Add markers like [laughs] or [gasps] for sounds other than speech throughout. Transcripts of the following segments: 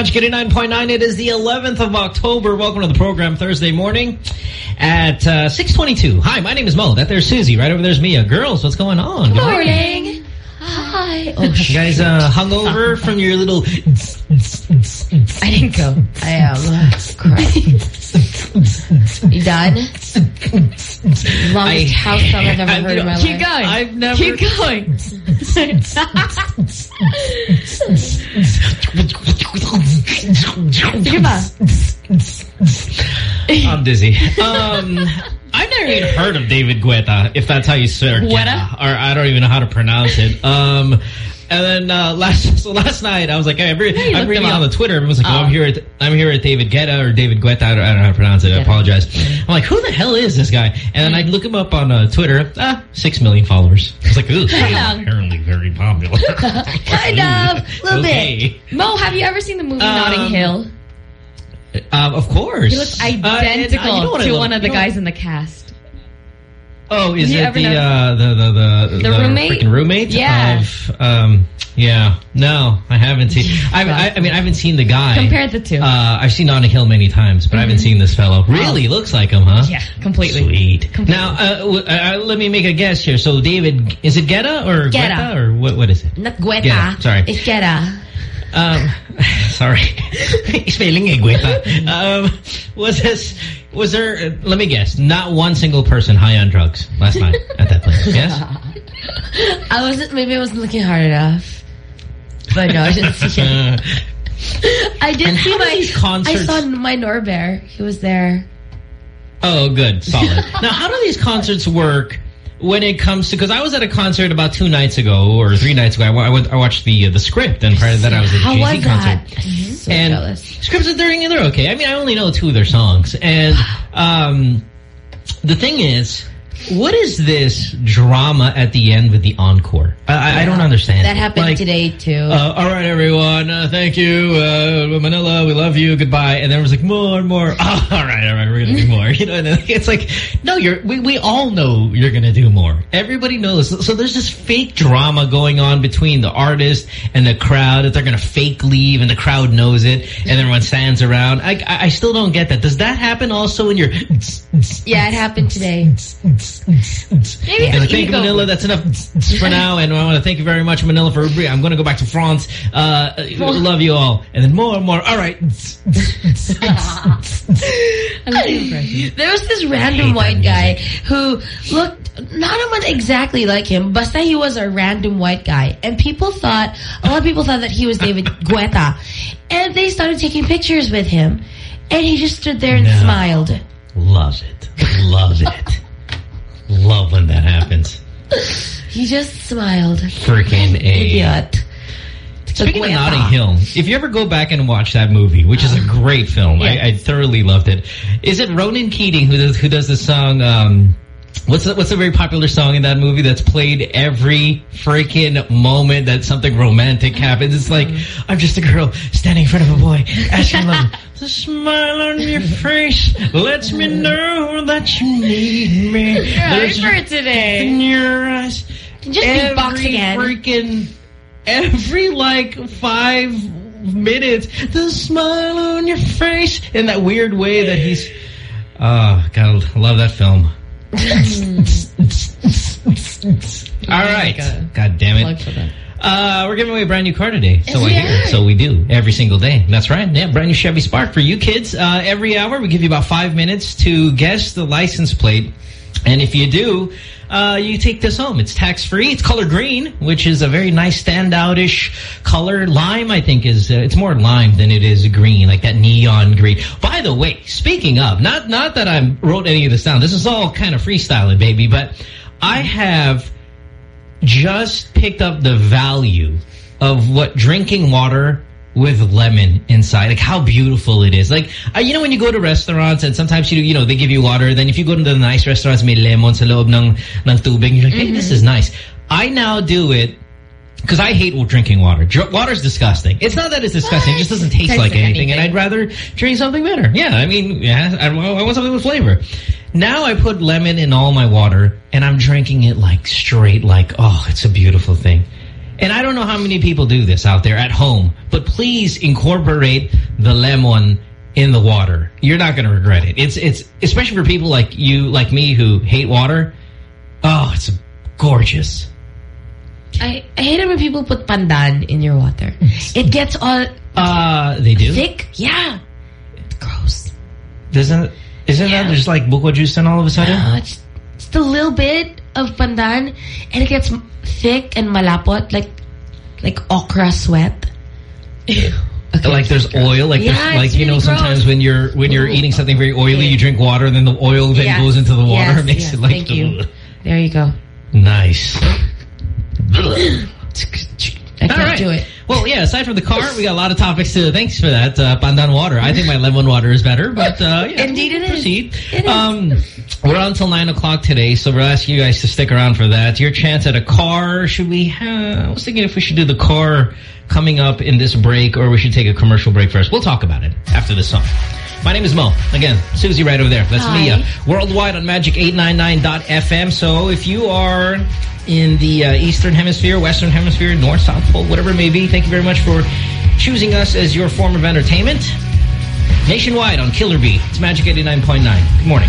Magic 89.9. It is the 11th of October. Welcome to the program Thursday morning at uh, 622. Hi, my name is Mo. That there's Susie. Right over there's Mia. Girls, what's going on? Good Morning. Oh, You guys uh, hungover from your little... I didn't go. I [laughs] am. you done? Longest house song I've ever [laughs] I- heard in my Keep life. going. I've never... Keep going. [laughs] Pa. I'm [laughs] dizzy. Um, [laughs] I've never even heard of David Guetta, if that's how you say it. Guetta? Or I don't even know how to pronounce it. Um, and then uh, [laughs] last so last night I was like, hey, I'm, re you I'm reading on the Twitter. Everyone's like, oh, Oh. I'm here at I'm here at David Guetta or David Guetta. I don't, I don't know how to pronounce it. I apologize. I'm like, who the hell is this guy? And then I look him up on uh, Twitter. Ah, six million followers. I was like, ooh, apparently very popular. Kind of. A little Okay. bit. Mo, have you ever seen the movie Um, Notting Hill? Um, of course. He looks Uh, and, uh, identical know to one of the guys in the cast. Oh, is it the, uh, the the the The roommate? freaking roommate? Yeah. Of, um, yeah. No, I haven't seen. [laughs] I, I, I mean, I haven't seen the guy. Compare the two. Uh, I've seen Notting Hill many times, but I haven't seen this fellow. Really looks like him, huh? Yeah, completely. Sweet. Now, uh, w- uh, let me make a guess here. So, David, is it Guetta or Guetta. Guetta or what? What is it? Not Guetta. Guetta, sorry. It's Guetta. Um, [laughs] sorry, [laughs] spelling Guetta. Um, was this? Was there? let me guess. Not one single person high on drugs last night at that place. Yes. [laughs] I wasn't, maybe I wasn't looking hard enough. But no, I didn't see it. I did And see my, concerts- I saw my Norbert. He was there. oh, good, solid. now, how do these concerts work? When it comes to, because I was at a concert about two nights ago or three nights ago, I, I, went, I watched the uh, the script, and prior to that, I was at a How Jay-Z concert. so and jealous. scripts are they're, they're okay. I mean, I only know two of their songs, and um, the thing is, what is this drama at the end with the encore? I, I, I don't understand. That happened Like, today too. Uh, all right, everyone. Uh, thank you, uh, Manila. We love you. Goodbye. And then it was like more, and more. Oh, [laughs] all right, all right. We're gonna do more. [laughs] You know, and then [laughs] it's like, no, you're. We we all know you're gonna do more. Everybody knows. So, so there's this fake drama going on between the artist and the crowd that they're gonna fake leave, and the crowd knows it, and everyone stands around. I I, I still don't get that. Does that happen also in your? yeah, it happened today. Maybe you thank Manila. That's enough for now. And I want to thank you very much, Manila, for I'm going to go back to France. Uh, love you all. And then more and more. All right. [laughs] There was this random white guy who looked not naman exactly like him, but said he was a random white guy. And people thought, a lot of people thought that he was David [laughs] Guetta. And they started taking pictures with him. And he just stood there and No. smiled. Love it. Love it. Love when that happens. [laughs] He just smiled. Freaking [laughs] A. Idiot. Speaking of. Notting Hill, if you ever go back and watch that movie, which is a great film, Yeah. I, I thoroughly loved it. Is it Ronan Keating who does who does the song? Um, what's the, what's a very popular song in that movie that's played every freaking moment that something romantic happens? It's like I'm just a girl standing in front of a boy asking love. [laughs] The smile on your face lets me know that you need me. There's for today. in your eyes. Just beatbox Every again. freaking every like five minutes, the smile on your face in that weird way that he's. Oh God, I love that film. All right, God. Damn it. Plug for that. Uh, we're giving away a brand new car today. So I we hear. So we do every single day. That's right. Yeah, brand new Chevy Spark for you kids. Uh, every hour we give you about five minutes to guess the license plate. And if you do, uh, you take this home. It's tax-free. It's color green, which is a very nice standout-ish color. Lime, I think, is uh, it's more lime than it is green, like that neon green. By the way, speaking of, not not that I wrote any of this down. This is all kind of freestyling, baby. But I have just picked up the value of what drinking water with lemon inside, like how beautiful it is. Like, uh, you know, when you go to restaurants and sometimes you you know they give you water, then if you go to the nice restaurants, may lemon sa loob ng ng tubig, you're like, hey, this is nice. I now do it. Because I hate drinking water. Dr water's disgusting. It's not that it's disgusting. It just doesn't taste like like anything. And. I'd rather drink something better. Yeah, I mean, yeah, I, I want something with flavor. Now I put lemon in all my water, and I'm drinking it like straight, like, oh, it's a beautiful thing. And I don't know how many people do this out there at home, but please incorporate the lemon in the water. You're not going to regret it. It's, it's, especially for people like you, like me, who hate water. Oh, it's gorgeous. I, I hate it when people put pandan in your water. [laughs] It gets all Uh, they do? thick. Yeah. It's gross. Doesn't, isn't Yeah. that just like buko juice and all of a sudden? Uh, it's just a little bit of pandan and it gets thick and malapot like like okra sweat. [laughs] Okay. like there's oil, like Yeah, there's, like you know really sometimes when you're when you're Ooh. eating something very oily, Yeah. you drink water, and then the oil then Yes. goes into the water, Yes, makes yes, it like thank you. [laughs] There you go. nice. [laughs] I can't right. do it. Well, yeah. Aside from the car, we got a lot of topics to. Thanks for that, uh, pandan water. I think my lemon water is better, but uh, yeah, Indeed it is. proceed. It is. Um, we're on until nine o'clock today, so we're asking you guys to stick around for that. Your chance at a car. Should we? Have, I was thinking if we should do the car coming up in this break, or we should take a commercial break first. We'll talk about it after this song. My name is Mo. Again, Susie right over there. That's Hi. Mia. Worldwide on Magic899.fm. So if you are in the uh, Eastern Hemisphere, Western Hemisphere, North, South Pole, whatever it may be, thank you very much for choosing us as your form of entertainment. Nationwide on Killer Bee. It's Magic 89.9. Good morning.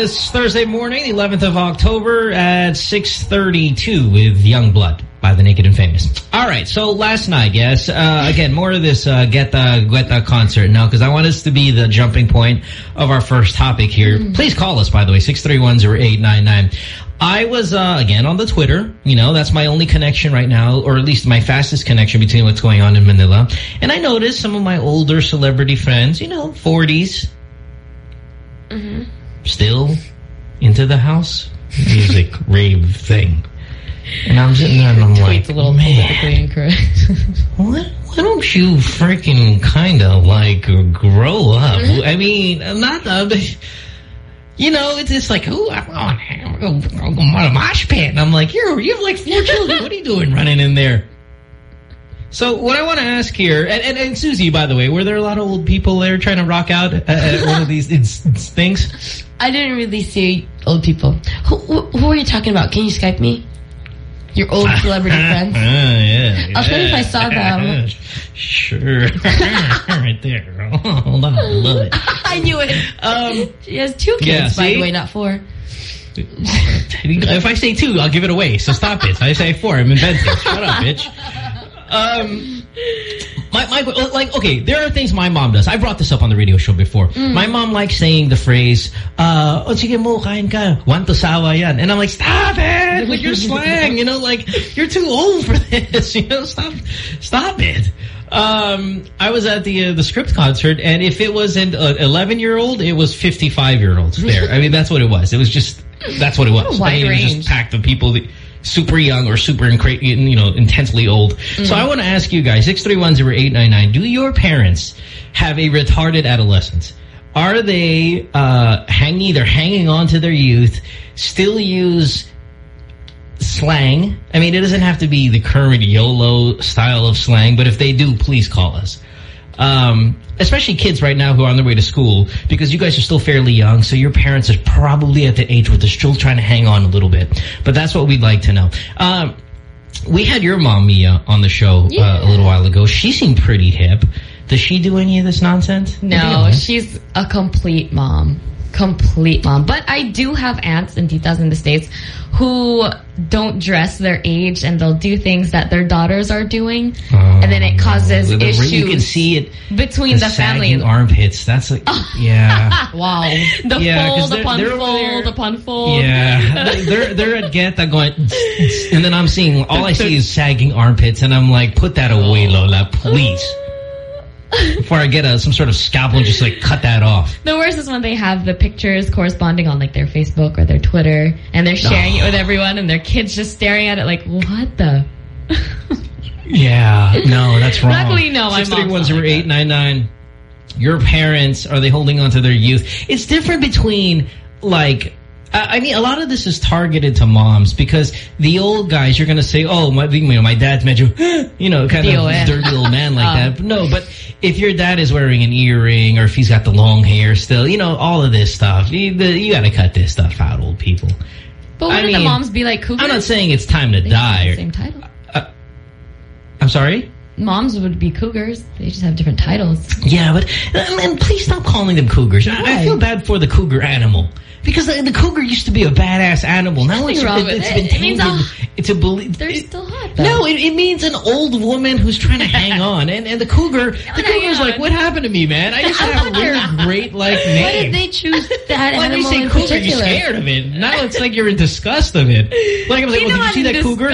This Thursday morning, the 11th of October at 6.32 with Young Blood by the Naked and Famous. All right, so last night, yes, uh, again, more of this uh, Geta Guetta concert now, because I want us to be the jumping point of our first topic here. Please call us, by the way, 631-0899. I was, uh, again, on the Twitter. You know, that's my only connection right now, or at least my fastest connection between what's going on in Manila. And I noticed some of my older celebrity friends, you know, 40s, still into the house music [laughs] rave thing. And I'm sitting there and I'm like, a little man, politically incorrect. [laughs] what, why don't you freaking kind of like grow up? Mm-hmm. I mean, not the, you know, it's just like, oh, I'm on, I'm a mosh pit. And I'm like, you're, you have like four children. What are you doing running in there? So what I want to ask here, and, and, and Susie, by the way, were there a lot of old people there trying to rock out at, at one of these things? I didn't really see old people. Who, who, who are you talking about? Can you Skype me? Your old [laughs] celebrity friends? Ah, yeah. I'll show you if I saw them. [laughs] Sure. [laughs] right there. Hold on. I love it. I knew it. Um, She has two kids, Yeah, by the way, not four. if I say two, I'll give it away. So stop it. I say four. I'm inventing. Shut up, bitch. Um, my, my, like, okay, there are things my mom does. I brought this up on the radio show before. My mom likes saying the phrase, uh, oh, sige mo, kain ka. Want to sawa yan. And I'm like, stop it with your slang. You know, like, you're too old for this. [laughs] You know, stop, stop it. Um, I was at the uh, the script concert, and if it wasn't an 11 year old, it was 55 year olds there. I mean, that's what it was. It was just that's what it was. wide I mean, it was range. just packed of people. That, super young or super you know intensely old. So I want to ask you guys 6310899 do your parents have a retarded adolescence? Are they uh hang either hanging on to their youth, still use slang? I mean, it doesn't have to be the current YOLO style of slang, but if they do, please call us. Um, especially kids right now who are on their way to school because you guys are still fairly young, so your parents are probably at the age where they're still trying to hang on a little bit. But that's what we'd like to know. Um, we had your mom, Mia, on the show uh, a little while ago. She seemed pretty hip. Does she do any of this nonsense? No, she's a complete mom. Complete mom. But I do have aunts and titas in the States who don't dress their age and they'll do things that their daughters are doing. and then it oh, causes The- the- issues You can see it. between the, family. sagging armpits. That's like, [laughs] yeah. Wow. The Yeah, 'cause fold they're- upon they're fold there- upon fold. Yeah, they're they're at Geta going, and then I'm seeing all I see is sagging armpits, and I'm like, put that away, oh. Lola, please. Before I get a some sort of scalpel and just like cut that off. The worst is when they have the pictures corresponding on like their Facebook or their Twitter and they're sharing it with everyone and their kids just staring at it like, what the? [laughs] Yeah, no, that's wrong. Luckily, no, my Six three one mom's not like nine. Your parents are they holding on to their youth? It's different between like. I I mean, a lot of this is targeted to moms because the old guys, you're going to say, oh, my, you know, my dad's medyo, [gasps] you know, kind of dirty old man like Um. [laughs] that. But no, but if your dad is wearing an earring or if he's got the long hair still, you know, all of this stuff, you, you got to cut this stuff out, old people. But I wouldn't the mean, moms be like? I'm not saying it's time to die. the or- same title. I'm sorry? Moms would be cougars. They just have different titles. Yeah, but and, and please stop calling them cougars. I, I feel bad for the cougar animal because the, the cougar used to be a badass animal. Now it's, wrong it, it. been It tainted. a- it's a belief. They're still hot though. No, it, it means an old woman who's trying to hang [laughs] on, and and the cougar, the cougar's like, "What happened to me, man? I used to have a really great like [laughs] name. Why did they choose that [laughs] you animal say in cougar, particular? you're scared of it. Now it's like you're in disgust of it. Like I'm like, well, did you see that in cougar?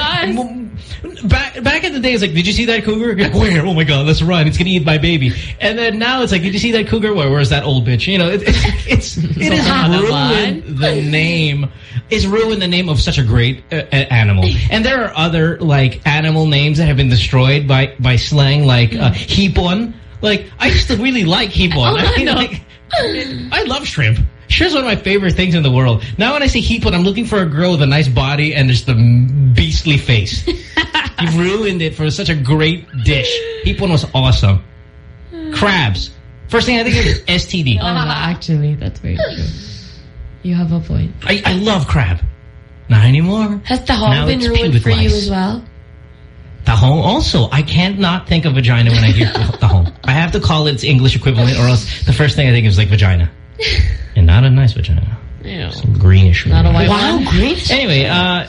Back back in the day, it's like, did you see that cougar? Where? Oh my god, let's run! It's gonna eat my baby. And then now it's like, did you see that cougar? Where? Where's that old bitch? You know, it, it's [laughs] it ruined the name. It's ruined the name of such a great uh, animal. And there are other like animal names that have been destroyed by by slang, like uh, hipon. Like I used to really like hipon. Oh, [laughs] I mean, no. like, I love shrimp. Shrimp's one of my favorite things in the world. Now when I say hipon, I'm looking for a girl with a nice body and just a beastly face. [laughs] You've ruined it for such a great dish. Hipon was awesome. Crabs. First thing I think of is STD. [laughs] Oh, actually, that's very true. You have a point. I, I love crab. Not anymore. Has the Now been ruined pubic for you as well? Tahong also. I can't not think of vagina when I hear [laughs] the tahong. I have to call it its English equivalent or else the first thing I think is like vagina. Not a nice vagina. Ew. Some greenish. Not a white Wow, one. great. Anyway, uh,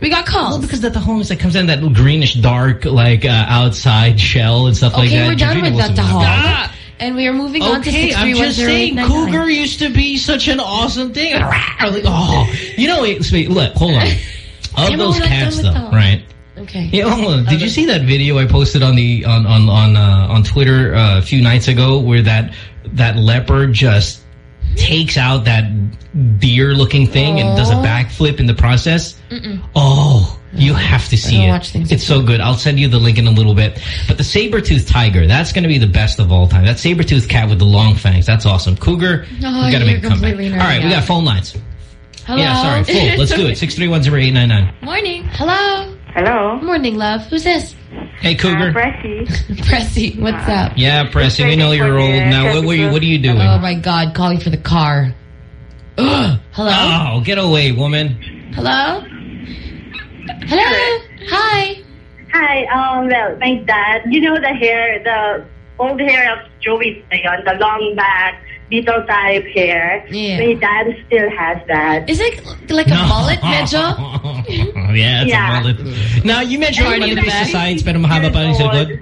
We got well, because that the homeless that comes in that greenish dark like uh, outside shell and stuff like that. Okay, that. we're done Georgina with that, wasn't- Tahal. Ah! And we are moving on to Okay, I'm just saying, cougar used to be such an awesome thing. [laughs] Like, oh, you know, wait, wait, look, hold on. [laughs] Of Yeah, those cats, done though, the- right? Okay. Yeah, hold on. Did you see that video I posted on the on on on uh, on Twitter uh, a few nights ago, where that that leopard just takes out that deer-looking thing and does a backflip in the process? Oh, you have to see it. watch things it's so good. I'll send you the link in a little bit. But the saber-toothed tiger, that's going to be the best of all time. That saber-toothed cat with the long fangs, that's awesome. Cougar, we Oh, got to make a comeback. All right, nerding we got phone lines. Hello. Yeah, sorry, full. Let's do it. [laughs] Six three one zero eight nine nine. Morning. Hello. Hello. Morning, love. Who's this? Hey, Cougar. Uh, Pressy. [laughs] Pressy. What's up? yeah, Pressy, we know you're old. Now, what, what, are you, what are you doing? Oh my God, calling for the car. [gasps] Ugh. Hello. Oh, get away, woman. Hello. Hello. Hi. Hi, um, well, my dad, you know the hair, the old hair of Joey Sayon, the long back, beetle type hair. Yeah. My dad still has that. Is it like a mullet, medyo? [laughs] yeah, it's Yeah. a mullet. Now, you mentioned Party yung in the manipis sa back. sides, pero mahaba pa rin sa Years likod. old.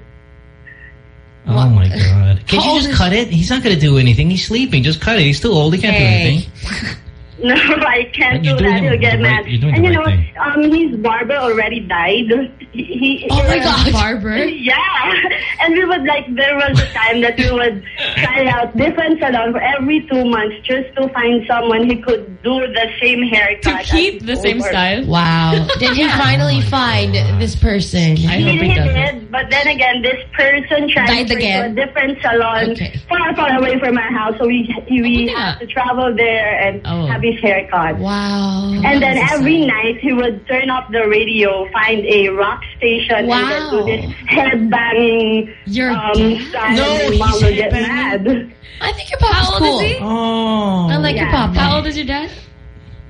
Oh my God. Can't you just cut it? He's not going to do anything. He's sleeping. Just cut it. He's too old. He can't do anything. [laughs] No, [laughs] I can't You're do that. He'll get right- mad. you're doing and the you right know, thing. um, his barber already died. He, he, Oh my he- God. Barber. [laughs] Yeah, and we would like there was a time that we would try out different salon for every two months just to find someone who could do the same To haircut. as keep the his same style. Wow. [laughs] Did he finally find this person? I He, hope he he doesn't. did, but then again, this person Died transferred again. to a different salon Okay. far, far away from our house, so we we yeah. had to travel there and Oh. have his haircut. Wow. And then every sad. night he would turn up the radio, find a rock station, Wow. and then do this head banging Your um, dad? style. No, and mom he's would get mad. I think your papa's How old cool. is he? Oh. I like your Yeah. papa. How old is your dad?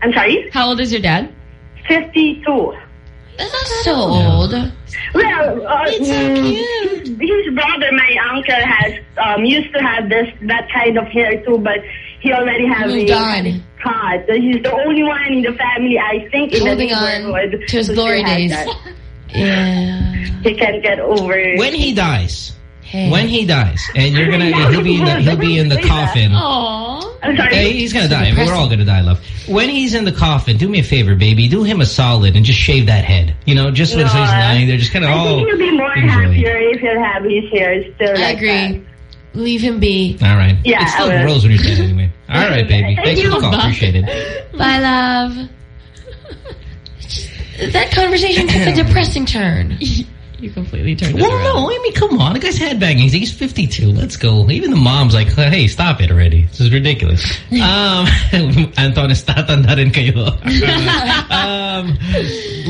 I'm sorry, How old is your dad? fifty-two. That's not so old. Well, uh, It's so mm, cute. his brother, my uncle, has um, used to have this that kind of hair too, but he already has Moved a on. Cut. He's the only one in the family, I think, in Holding the on to his glory days. that. [laughs] Yeah. He can't get over. it. When he dies, Hey. when he dies, and you're gonna, [laughs] he'll be in the, he'll be in the coffin. Aww. I'm sorry. Okay, he's gonna die. depressing. We're all gonna die, love. When he's in the coffin, do me a favor, baby. Do him a solid and just shave that head. You know, just so he's No, lying there, just kind of all. I all. think he'll be more enjoy. happier if he'll have his hair still I like agree. that. Leave him be. All right. Yeah, It still I grows when you're dead anyway. [laughs] All right, baby. Thank Thanks for the you. call. Bye. Appreciate it. [laughs] Bye, love. [laughs] That conversation took a depressing turn. You completely turned it Well, no, I mean, come on. The guy's headbanging. He's 52. Let's go. Even the mom's like, hey, stop it already. This is ridiculous. [laughs] um, Anton, tatanda rin kayo. um,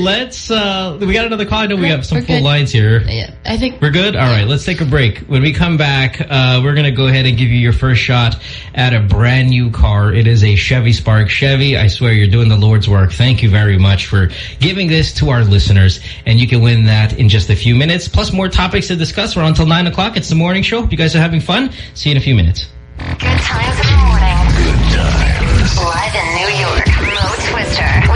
let's, uh, we got another call. I know we have some full good. lines here. Yeah, I think We're good? All right, let's take a break. When we come back, uh, we're going to go ahead and give you your first shot at a brand new car. It is a Chevy Spark. Chevy, I swear you're doing the Lord's work. Thank you very much for giving this to our listeners. And you can win that in just a few minutes. Plus more topics to discuss. We're on until 9 o'clock. It's the morning show. Hope you guys are having fun. See you in a few minutes. Good times in the morning. Good times. Live in New York, Mo Twister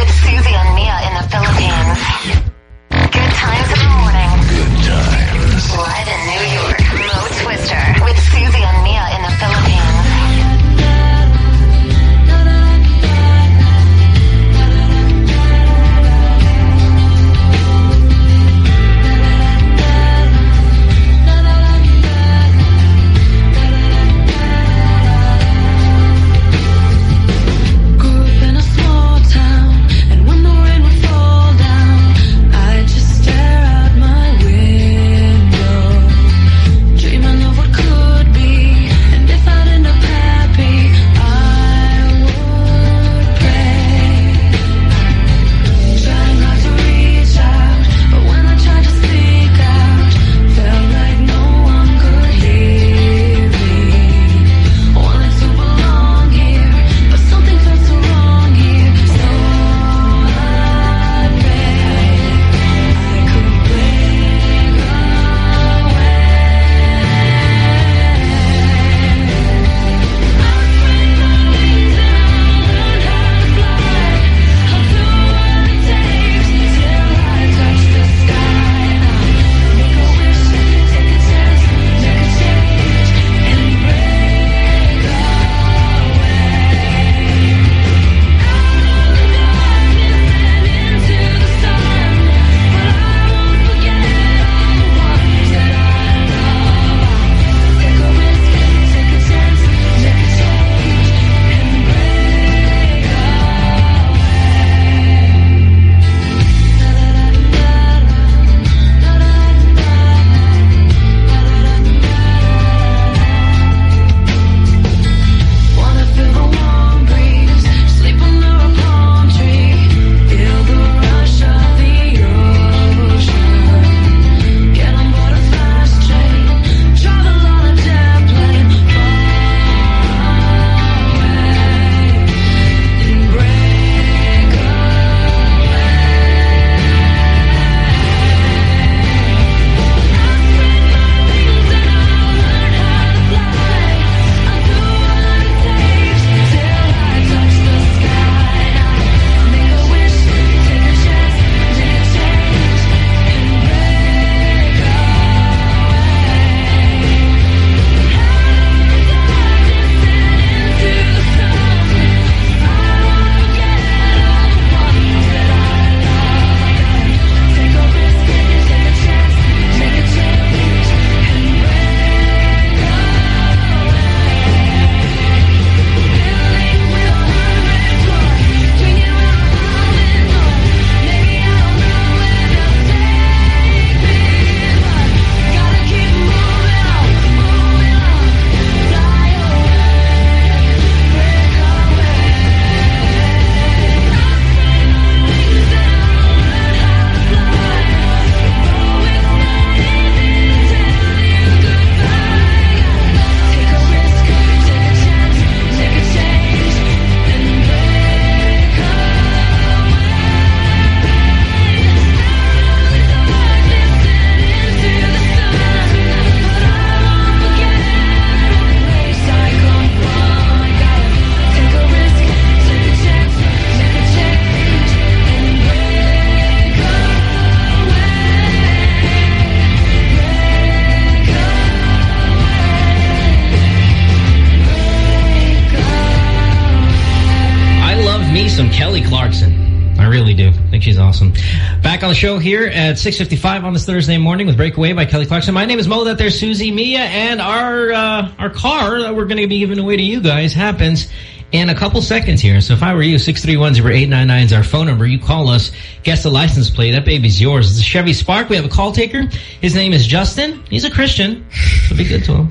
The show here at 6.55 on this Thursday morning with Breakaway by Kelly Clarkson. My name is Mo. That there's Susie, Mia, and our uh, our car that we're going to be giving away to you guys happens in a couple seconds here. So if I were you, 631-0899 is our phone number. You call us, guess the license plate. That baby's yours. It's a Chevy Spark. We have a call taker. His name is Justin. He's a Christian. So be good to him.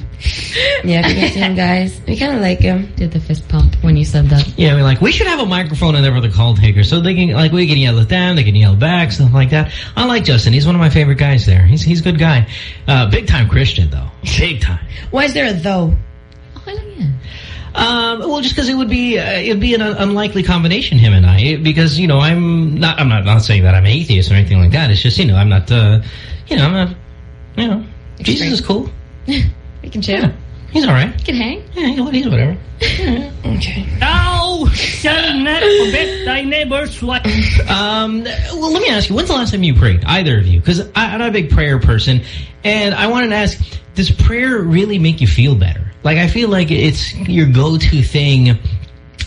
Yeah, if you get to him, guys. We kind of like him. Did the fist pump when you said that. Yeah, we're like, we should have a microphone in there for the call taker. So they can, like, we can yell at them, they can yell back, stuff like that. I like Justin. He's one of my favorite guys there. He's, he's a good guy. Uh, big time Christian, though. Big time. Why is there a though? Oh, yeah. Um, well, just because it would be, uh, it'd be an un- unlikely combination, him and I, because, you know, I'm not, I'm not, not saying that I'm atheist or anything like that. It's just, you know, I'm not, uh, you know, I'm not, you know, Jesus is cool. [laughs] We can chill. Yeah. He's all right. We can hang. Yeah, you know what, he's whatever. Okay. Thou shall not forget thy neighbor's wife. Um, well, let me ask you, when's the last time you prayed? Either of you? Because I'm not a big prayer person. And I wanted to ask, does prayer really make you feel better? Like, I feel like it's your go-to thing,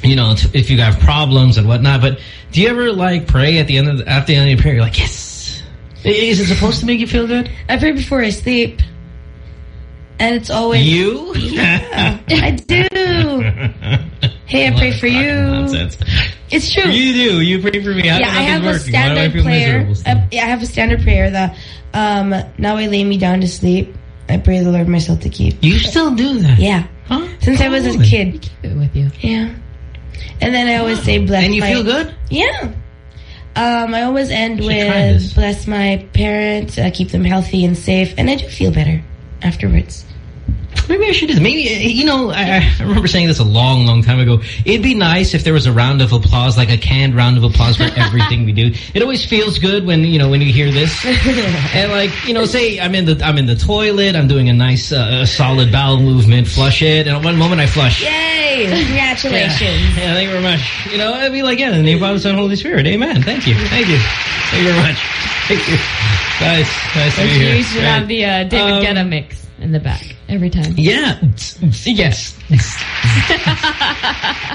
you know, if you have problems and whatnot. But do you ever, like, pray at the end of the, at the end of your prayer? You're like, yes. Is it supposed to make you feel good? I pray before I sleep. And it's always... You? I [laughs] do. Hey, I pray for you. Nonsense. It's true. You do. You pray for me. How yeah, I have a working? I standard prayer. Uh, yeah, I have a standard prayer that um, now I lay me down to sleep. I pray the Lord myself to keep. You still do that? Yeah. Huh? Since I was a kid. Keep it with you. Yeah. And then I always say bless And you my- feel good? Yeah. Um, I always end should try this. with bless my parents, uh, keep them healthy and safe, and I do feel better afterwards. Maybe I should do this. Maybe, uh, you know, I, I remember saying this a long, long time ago. It'd be nice if there was a round of applause, like a canned round of applause for [laughs] everything we do. It always feels good when, you know, when you hear this. [laughs] and like, you know, say I'm in the, I'm in the toilet, I'm doing a nice, uh, solid bowel movement, flush it, and at one moment I flush. Yay! [laughs] Congratulations. Yeah, thank you very much. You know, I'd be like, yeah, in the name of Father, Son, Holy Spirit. Amen. Thank you. Thank you. Thank you very much. Thank you. Nice. Nice to be here. You should Great. have the uh, David Um, Guetta mix in the back every time. Yeah. Yes.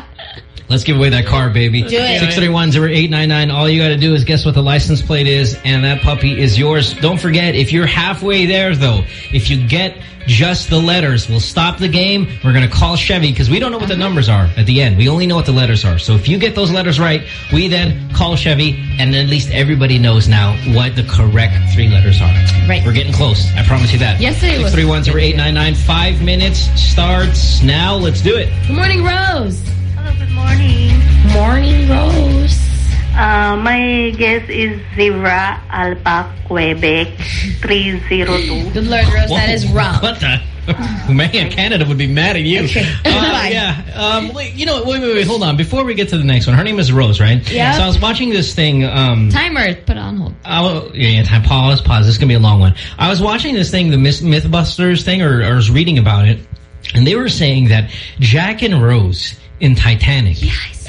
[laughs] Let's give away that car, baby. Do it. 631-0899. All you got to do is guess what the license plate is, and that puppy is yours. Don't forget, if you're halfway there, though, if you get just the letters, we'll stop the game. We're going to call Chevy, because we don't know what the numbers are at the end. We only know what the letters are. So if you get those letters right, we then call Chevy, and at least everybody knows now what the correct three letters are. Right. We're getting close. I promise you that. Yesterday was- 631-0899. Five minutes starts now. Let's do it. Good morning, Rose. Hello, good morning. Morning, Rose. Uh, my guess is Zebra Alpha Quebec 302. Good Lord, Rose, that is wrong. What the? [laughs] Man, Canada would be mad at you. Okay. Uh, [laughs] yeah. Um, wait, you know, wait, wait, wait. Hold on. Before we get to the next one, her name is Rose, right? Yeah. So I was watching this thing. Um, Timer, put it on hold. Oh, yeah, yeah, time. Pause, pause. This is going to be a long one. I was watching this thing, the Myth- Mythbusters thing, or, or I was reading about it, and they were saying that Jack and Rose in Titanic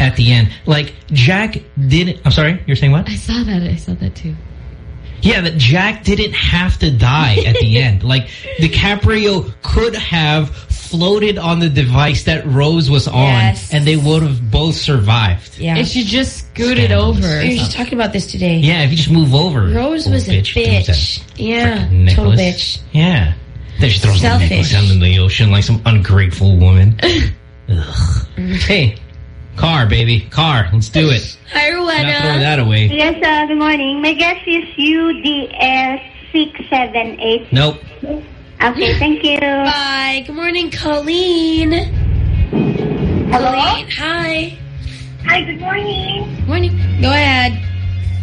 at the end, like, Jack didn't... I'm sorry? You're saying what? I saw that. I saw that too. Yeah, that Jack didn't have to die at the [laughs] end. Like, DiCaprio could have floated on the device that Rose was on, Yes. and they would have both survived. Yeah. If you just scooted Scandalous. over. or we were just talking about this today. Yeah, if you just move over. Rose was a bitch. Who's bitch. Yeah, total bitch. Yeah. Then she throws Selfish. the necklace down in the ocean like some ungrateful woman. [laughs] Ugh. Hey, car, baby. Car. Let's do it. Hi, Not throwing Rowena. that away. Yes, uh, good morning. My guess is UDS 678. Nope. Okay, thank you. Bye. Good morning, Colleen. Hello? Colleen, hi. Hi, good morning. Morning. Go ahead.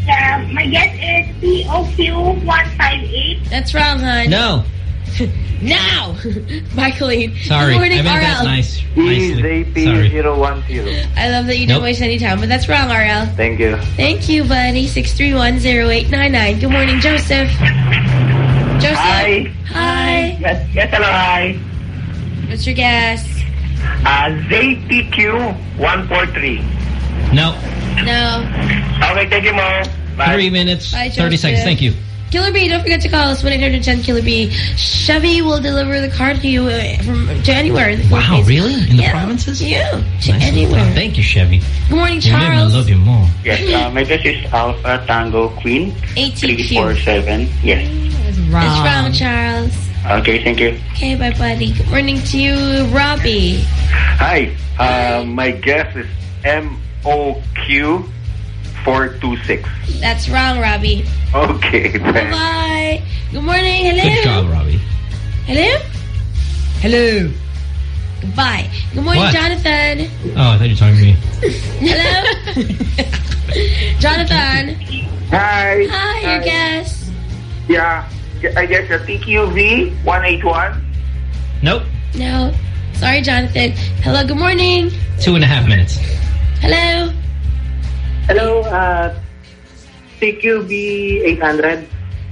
Uh, my guess is POQ 158. That's wrong, hon. No. [laughs] Now. [laughs] Michaeline. Sorry. Good morning, I meant that RL. nice. Nicely. Sorry. ZP010. I love that you Nope. don't waste any time, but that's wrong, RL. Thank you. Thank you, buddy. 6310899. Good morning, Joseph. Joseph. Hi. Hi. Yes, yes hello, hi. What's your guess? Uh, ZPQ143. No. No. Okay, thank you, Mo. Bye. Three minutes, Bye, 30 seconds. Thank you. Killer B, don't forget to call us 1-800-10 Killer B. Chevy will deliver the car to you uh, from to anywhere in the Wow, Philippines. really? In the Yeah. provinces? Yeah, to Nice. anywhere. Thank you, Chevy. Good morning, Charles. live I love you more. Yes, uh, my guess is Alpha Tango Queen ATQ. 347. Yes. It's wrong. It's wrong, Charles. Okay, thank you. Okay, bye, buddy. Good morning to you, Robbie. Hi, uh, my guess is MOQ 426. That's wrong, Robbie. Okay, thanks. Bye. Good morning. Hello. Good job, Robbie. Hello. Hello. Goodbye. Good morning, What? Jonathan. Oh, I thought you were talking to me. Hello. [laughs] Jonathan. Hi. Hi, your guess. Yeah, I guess a TQV 181. Nope. No. Sorry, Jonathan. Hello. Good morning. Two and a half minutes. Hello. Hello, uh, TQB 800.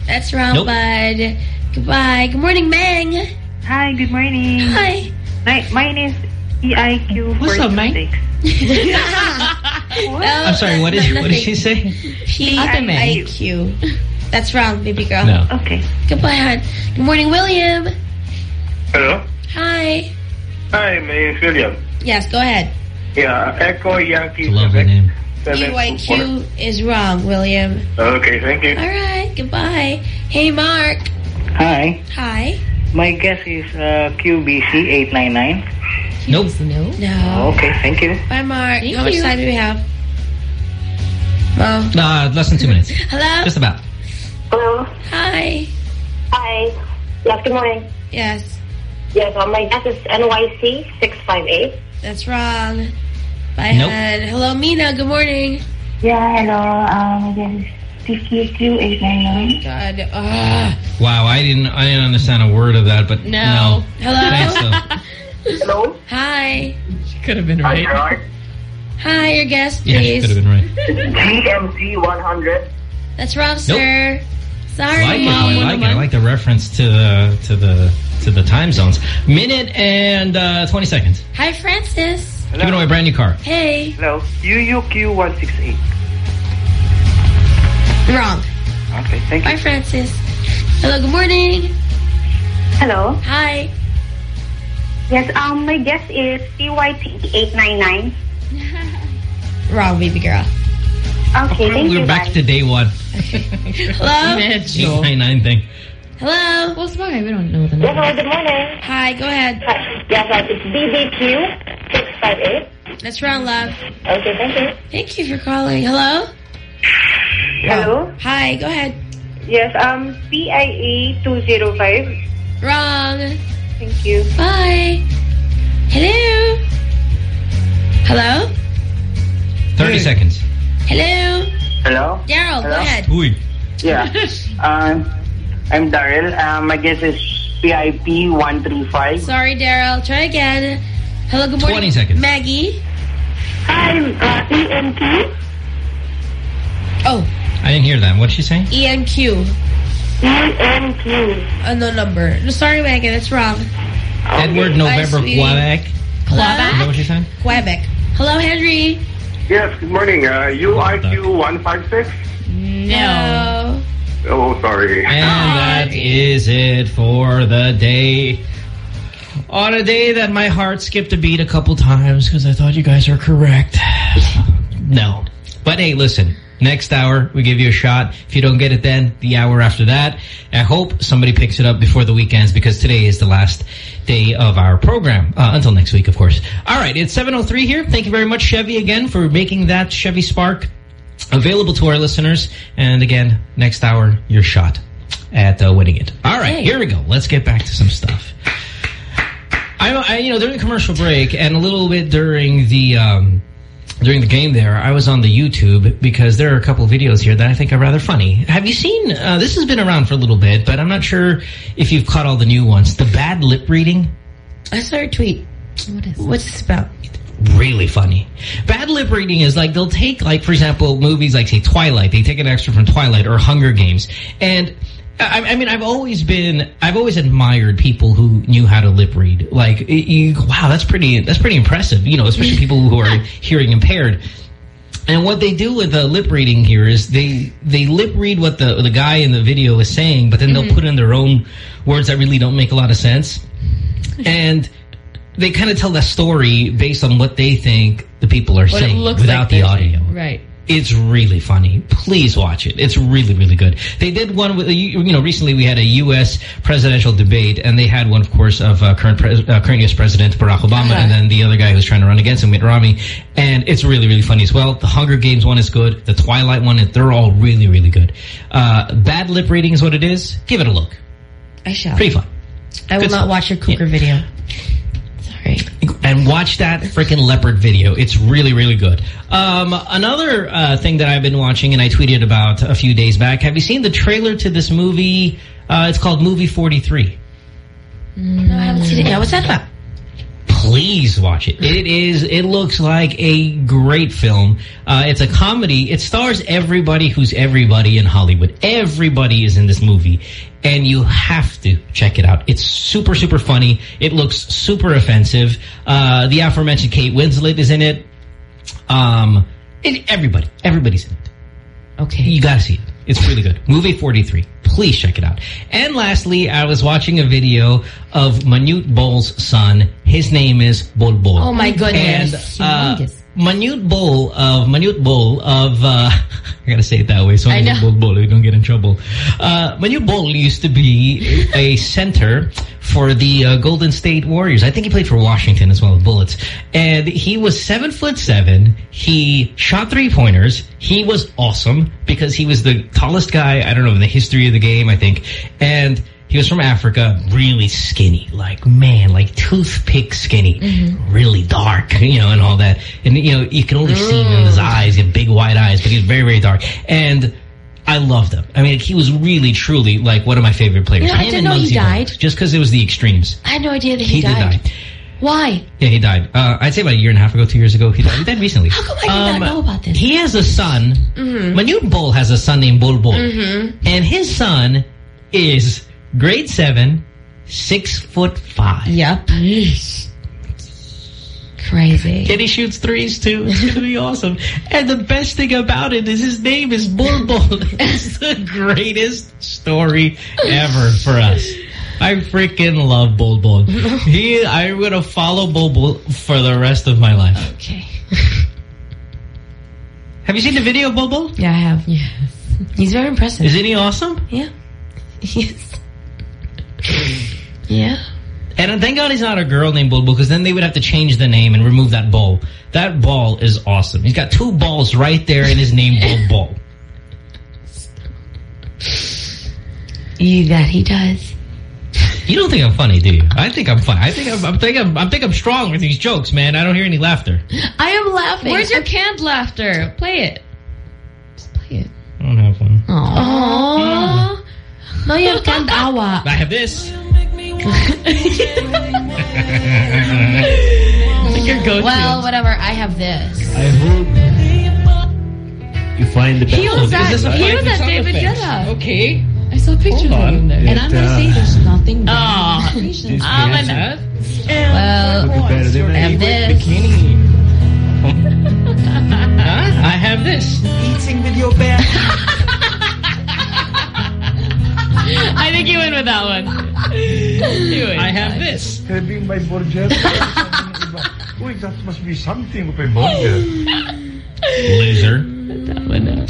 That's wrong, Nope. bud. Goodbye. Good morning, Meng. Hi, good morning. Hi. My, mine is E EIQ What's up, Meng? 426. [laughs] I'm sorry, what did, what did she say? P-I-I-Q. That's wrong, baby girl. No. Okay. Goodbye, hon. Good morning, William. Hello. Hi. Hi, my name is William. Yes, go ahead. Yeah, Echo Yankee. It's a lovely name. EYQ is wrong, William. Okay, thank you. All right, goodbye. Hey, Mark. Hi, Hi. my guess is uh, QBC 899. Nope. No. No. Okay, thank you. Bye, Mark. Thank How much you. time do we have? Mo. Uh, less than two minutes. Hello? Just about. Hello. Hi. Hi. Yes, good morning. Yes, Yes, um, my guess is NYC 658. that's wrong. Bye, Nope. hon. Hello, Mina. Good morning. Yeah, hello. Um, yes, TQQ 899. God. Ah. Wow, I didn't I didn't understand a word of that, but No. no. Thanks, Hello. though. Hello. Hi. Could have been Hi, right. Gerard. Hi, your guest, Yeah, she please. could have been right. GMC 100. That's wrong, sir. Sorry. I like it. I like it. I like the reference to the to the to the time zones. Minute and uh, 20 seconds. Hi, Francis. Giving away a brand new car. Hey. Hello, UUQ 168. Wrong. Okay, thank Bye, you. Francis. Hello, good morning. Hello. Hi. Yes, um, my guess is PYT 899. [laughs] Wrong, baby girl. Okay, thank you. We're back guys. to day one. Hello? [laughs] 899 thing. Hello? Well, sorry, we don't know the Yes, number. hello, good morning. Hi, go ahead. Hi. Yes, it's BBQ 658. That's wrong, love. Okay, thank you. Thank you for calling. Hello? Hello. Hi, go ahead. Yes, um, PIA 205. Wrong. Thank you. Bye. Hello? Hello? 30 seconds. Hello? Hello? Daryl, go ahead. Uy. Yeah. um, [laughs] I'm Daryl. Uh, my guess is PIP 135. Sorry, Daryl. Try again. Hello, good morning. 20 seconds. Maggie? Hi, uh, ENQ. Oh, I didn't hear that. What's she saying? ENQ. ENQ. Uh, no number. No, sorry, Maggie. That's wrong. Edward November sweetie. Quebec. Is that what she's saying? Quebec. Hello, Henry. Yes, good morning. Uh, UIQ 156. No. Oh, sorry. And that is it for the day. On a day that my heart skipped a beat a couple times because I thought you guys are correct. [sighs] No. But hey, listen. Next hour, we give you a shot. If you don't get it then, the hour after that. I hope somebody picks it up before the weekends because today is the last day of our program. Uh, until next week, of course. All right, it's 7.03 here. Thank you very much, Chevy, again, for making that Chevy Spark available to our listeners. And again, next hour, your shot at uh, winning it. All right, Hey. here we go. Let's get back to some stuff. I, I, you know, during the commercial break and a little bit during the um, during the game there, I was on the YouTube because there are a couple of videos here that I think are rather funny. Have you seen? Uh, this has been around for a little bit, but I'm not sure if you've caught all the new ones. The bad lip reading, I saw your tweet. What is What's this about? Really funny. Bad lip reading is like they'll take like for example movies like say Twilight. They take an extra from Twilight or Hunger Games, and I, I mean I've always been I've always admired people who knew how to lip read. Like you, wow, that's pretty that's pretty impressive. You know, especially people who are hearing impaired. And what they do with the lip reading here is they they lip read what the the guy in the video is saying, but then Mm-hmm. they'll put in their own words that really don't make a lot of sense. And they kind of tell the story based on what they think the people are What saying without like the audio. Right. It's really funny. Please watch it. It's really, really good. They did one with, you know, recently we had a U.S. presidential debate, and they had one, of course, of uh, current pres uh, current U.S. President Barack Obama, and then the other guy who's trying to run against him, Mitt Romney. And it's really, really funny as well. The Hunger Games one is good. The Twilight one, they're all really, really good. Uh, bad lip reading is what it is. Give it a look. I shall. Pretty fun. I will Good not stuff. watch your cougar video. And watch that freaking leopard video. It's really, really good. Um, another uh, thing that I've been watching and I tweeted about a few days back. Have you seen the trailer to this movie? Uh, it's called Movie 43. No, I haven't seen it yet. What's that about? Please watch it. It is. It looks like a great film. Uh, it's a comedy. It stars everybody who's everybody in Hollywood. Everybody is in this movie, and you have to check it out. It's super, super funny. It looks super offensive. Uh, the aforementioned Kate Winslet is in it. Um, it, everybody, everybody's in it. Okay. You gotta see it. It's really good. Movie 43. Please check it out. And lastly, I was watching a video of Manute Bol's son. His name is Bol Bol. Oh my goodness. And uh, Manute Bol of Manute Bol of uh, [laughs] I gotta say it that way so I know. Bol Bol we don't get in trouble. Uh, Manute Bol used to be a center for the uh, Golden State Warriors. I think he played for Washington as well, the Bullets. And he was seven foot seven. He shot three pointers. He was awesome because he was the tallest guy I don't know in the history of the game. I think and. He was from Africa, really skinny, like, man, like toothpick skinny, mm-hmm. really dark, [laughs] you know, and all that. And, you know, you can only see him in his mm. eyes, he had big white eyes, but he's very, very dark. And I loved him. I mean, he was really, truly, like, one of my favorite players. You know, I didn't know he died. Just because it was the extremes. I had no idea that he, died. He did die. Why? Yeah, he died. Uh, I'd say about a year and a half ago, two years ago. He died, he died recently. How come I did not um, know about this? He has a son. Mm-hmm. Manute Bol has a son named Bol Bol. Mm-hmm. And his son is grade seven, six foot five. Yep. Crazy. And he shoots threes too. It's going to be awesome. And the best thing about it is his name is Bol Bol. [laughs] It's the greatest story ever for us. I freaking love Bol Bol. He, I'm going to follow Bol Bol for the rest of my life. Okay. [laughs] Have you seen the video of Bol Bol? Yeah, I have. Yes. He's very impressive. Isn't he awesome? Yeah. [laughs] Yes. [coughs] yeah. And uh, thank God he's not a girl named Bol Bol because then they would have to change the name and remove that ball. That ball is awesome. He's got two balls right there in his name, [laughs] Bol Bol. You, that he does. You don't think I'm funny, do you? I think I'm funny. I think I'm, I'm think I'm, I think I'm strong with these jokes, man. I don't hear any laughter. I am laughing. Where's your canned laughter? Play it. Just play it. I don't have one. Aww. No, you have canned [laughs] awa. I have this. [laughs] Your go-to. Well, whatever. I have this. I hope you find the best. he was of at, this, he right? was at David effects. Guetta. Okay. I saw pictures Hold of on. him there. And I'm gonna say there's nothing Aw. This Ah, [laughs] pants but- Well, look I have me. this. Bikini. huh? I have this. Eating with your bare I think you went with that one. You went. I have this. Having my burger. Uy, [laughs] that must be something with my burger. Loser. [laughs] that one. Uh,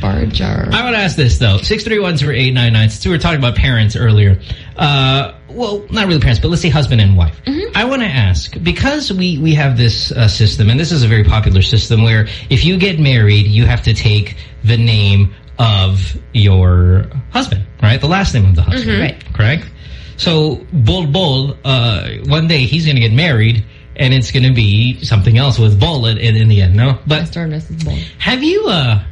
bar jar. I want to ask this though. Six three one zero eight nine nine. Since we were talking about parents earlier, uh, well, not really parents, but let's say husband and wife. I want to ask because we we have this uh, system, and this is a very popular system where if you get married, you have to take the name of your husband, right? The last name of the husband, Right. Correct. So Bol Bol, uh, one day he's going to get married. And it's going to be something else with Bol in, in the end, no? But Mr. Mrs. Ball. have you uh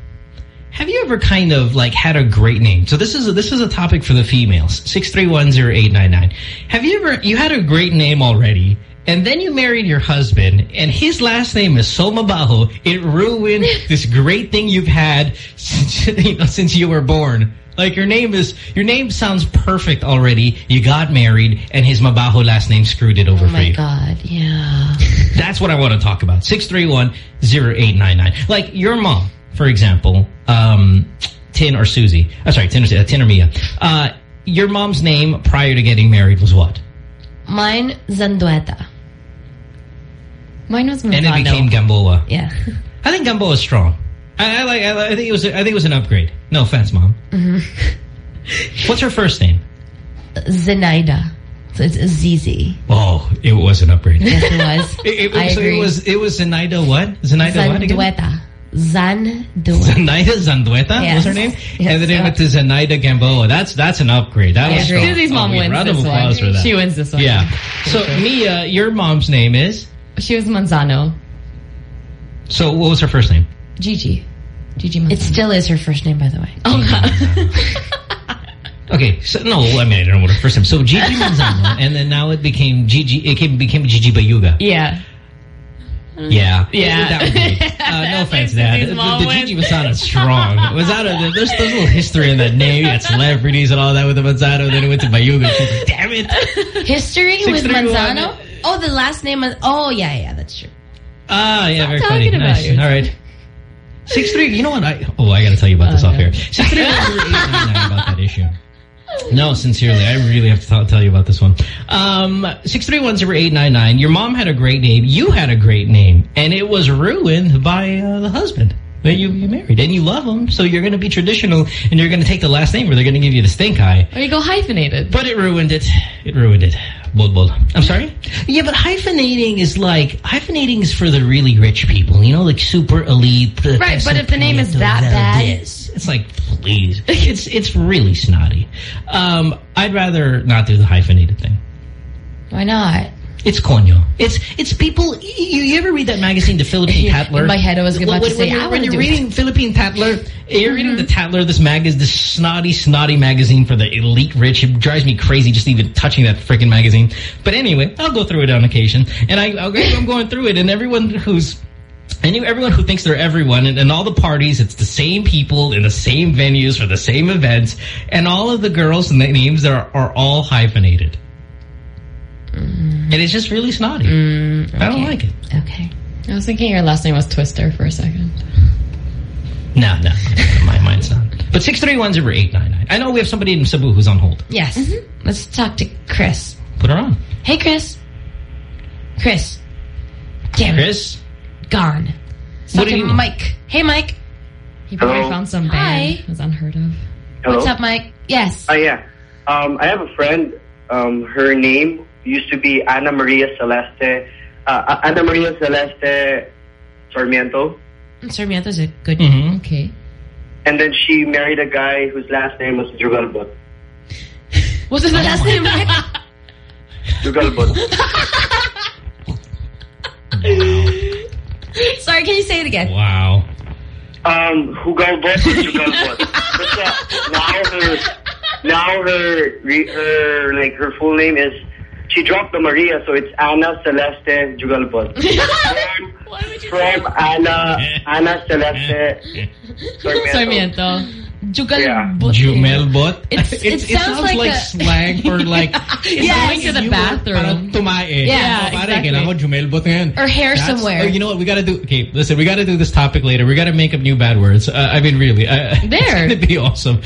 have you ever kind of like had a great name? So this is a, this is a topic for the females. Six three one zero eight nine nine. Have you ever you had a great name already, and then you married your husband, and his last name is Somabaho. It ruined this great thing you've had since [laughs] you, know, since you were born. Like your name is your name sounds perfect already. You got married, and his Mabaho last name screwed it over Oh for my you. god, yeah. [laughs] That's what I want to talk about. 631-0899. Like your mom, for example, um, Tin or Susie. I'm oh, sorry, Tin or, uh, Tin or Mia. Uh, your mom's name prior to getting married was what? Mine, Zandueta. Mine was And it became Gamboa. Yeah. I think Gamboa is strong. I, I like. I, I think it was. I think it was an upgrade. No offense, mom. Mm-hmm. What's her first name? Zenaida. So it's Zizi. Oh, it was an upgrade. Yes, it was. [laughs] It, it, I so agree. it was. It was Zenaida what? Zenaida what again? Zandueta. Zandueta. Zenaida Zandueta Yes. was her name, Yes. and then it went to Zenaida Gamboa. That's that's an upgrade. That I was agree. strong. Susie's oh, mom Okay, wins round this applause one. for that. She wins this one. Yeah. So Mia, your mom's name is. She was Manzano. So what was her first name? Gigi. Gigi Manzano. It still is her first name, by the way. Oh, [laughs] Okay, so no, I mean I don't know what her first name. So Gigi Manzano, and then now it became Gigi. It became, became Gigi Bayuga. yeah. Yeah. Yeah. That would be, uh, no [laughs] offense, Dad. Susie's The, mom the Gigi Manzano is strong. Manzano, there's, there's a little history in that name. You got celebrities and all that with the Manzano. Then it went to Bayuga. She's like, Damn it. [laughs] History with 631. Manzano? Oh, the last name was... Oh, yeah, yeah, that's true. Ah, yeah, very Stop funny. about Nice. yours. All right. Six three. You know what? I oh, I got to tell you about this Oh, off no. here. Six three one zero eight nine nine about that issue. No, sincerely, I really have to tell tell you about this one. Um, six three one zero eight nine nine. Your mom had a great name. You had a great name, and it was ruined by uh, the husband that you, you married, and you love him. So you're going to be traditional, and you're going to take the last name, or they're going to give you the stink eye. Or you go hyphenated. But it ruined it. It ruined it. Bol bol. I'm sorry? [laughs] Yeah, but hyphenating is like, hyphenating is for the really rich people, you know, like super elite. Right, but if the name is that bad- Valdez. It's like, please. It's it's really snotty. Um, I'd rather not do the hyphenated thing. Why not? It's coño. It's it's people. You, you ever read that magazine, The Philippine [laughs] In Tatler? my head, I was about when, to say, when, I you're- when you're reading Philippine Tatler, you're reading the Tatler. This magazine, is this snotty, snotty magazine for the elite rich. It drives me crazy just even touching that freaking magazine. But anyway, I'll go through it on occasion, and I, I'm going through it, and everyone who's and you, everyone who thinks they're everyone, and, and all the parties, it's the same people in the same venues for the same events, and all of the girls' and the names are, are all hyphenated. And it's just really snotty. Mm, I don't like it. Okay. I was thinking your last name was Twister for a second. No, no, my mine's not. But 631-0899. I know we have somebody in Cebu who's on hold. Yes. Mm-hmm. Let's talk to Chris. Put her on. Hey, Chris. Chris. Damn it. Chris? Gone. What Talk do you need? Mike. Hey, Mike. He probably Hello? found some Hi. It was unheard of. Hello? What's up, Mike? Yes. Oh, yeah. Um, I have a friend. Um, her name used to be Ana Maria Celeste. Uh, Ana Maria Celeste Sarmiento. Sarmiento's a good Mm-hmm. name. Okay. And then she married a guy whose last name was Jugalbot. [laughs] What's his last name, [laughs] Mike? Jugalbot. [laughs] [laughs] Sorry, can you say it again? Wow. um, got or Jugalbot. Basta, now her, now her, her, like, her full name is, she dropped the Maria, so it's Ana Celeste Jugalbot. [laughs] from, from Ana, Ana Celeste [laughs] Sarmiento. Sarmiento. Jugal Yeah. Bote. Jumelbot? It's- it It's- sounds sounds like like, a- slang for [laughs] like... Yes. Going to the You bathroom. Parang tumae. Yeah, Oh, exactly. kailangan ko jumelbot ngayon. Or hair That's- somewhere. Oh, you know what? We got to do. Okay, listen. We got to do this topic later. We got to make up new bad words. Uh, I mean, really, uh, [laughs] There. it's gonna be awesome.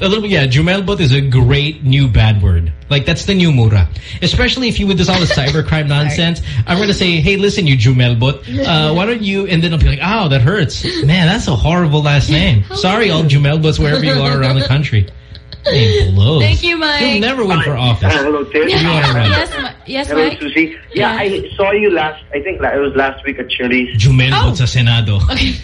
A little bit, yeah. Jumelbot is a great new bad word. Like that's the new mura. Especially if you with this all the cybercrime [laughs] nonsense. I'm gonna say, hey, listen, you Jumelbot. Uh, [laughs] why don't you? And then I'll be like, oh, that hurts. Man, that's a horrible last name. Sorry, all Jumelbots wherever you are around the [laughs] country. Name blows. Thank you, Mike. You'll never win for office. Uh, hello, Tim. You wanna run. Yes, Mi- yes, Hello, Mike. Susie. Yeah, I saw you last, I think it was last week at Chili's. Jumelbot sa Senado. Okay,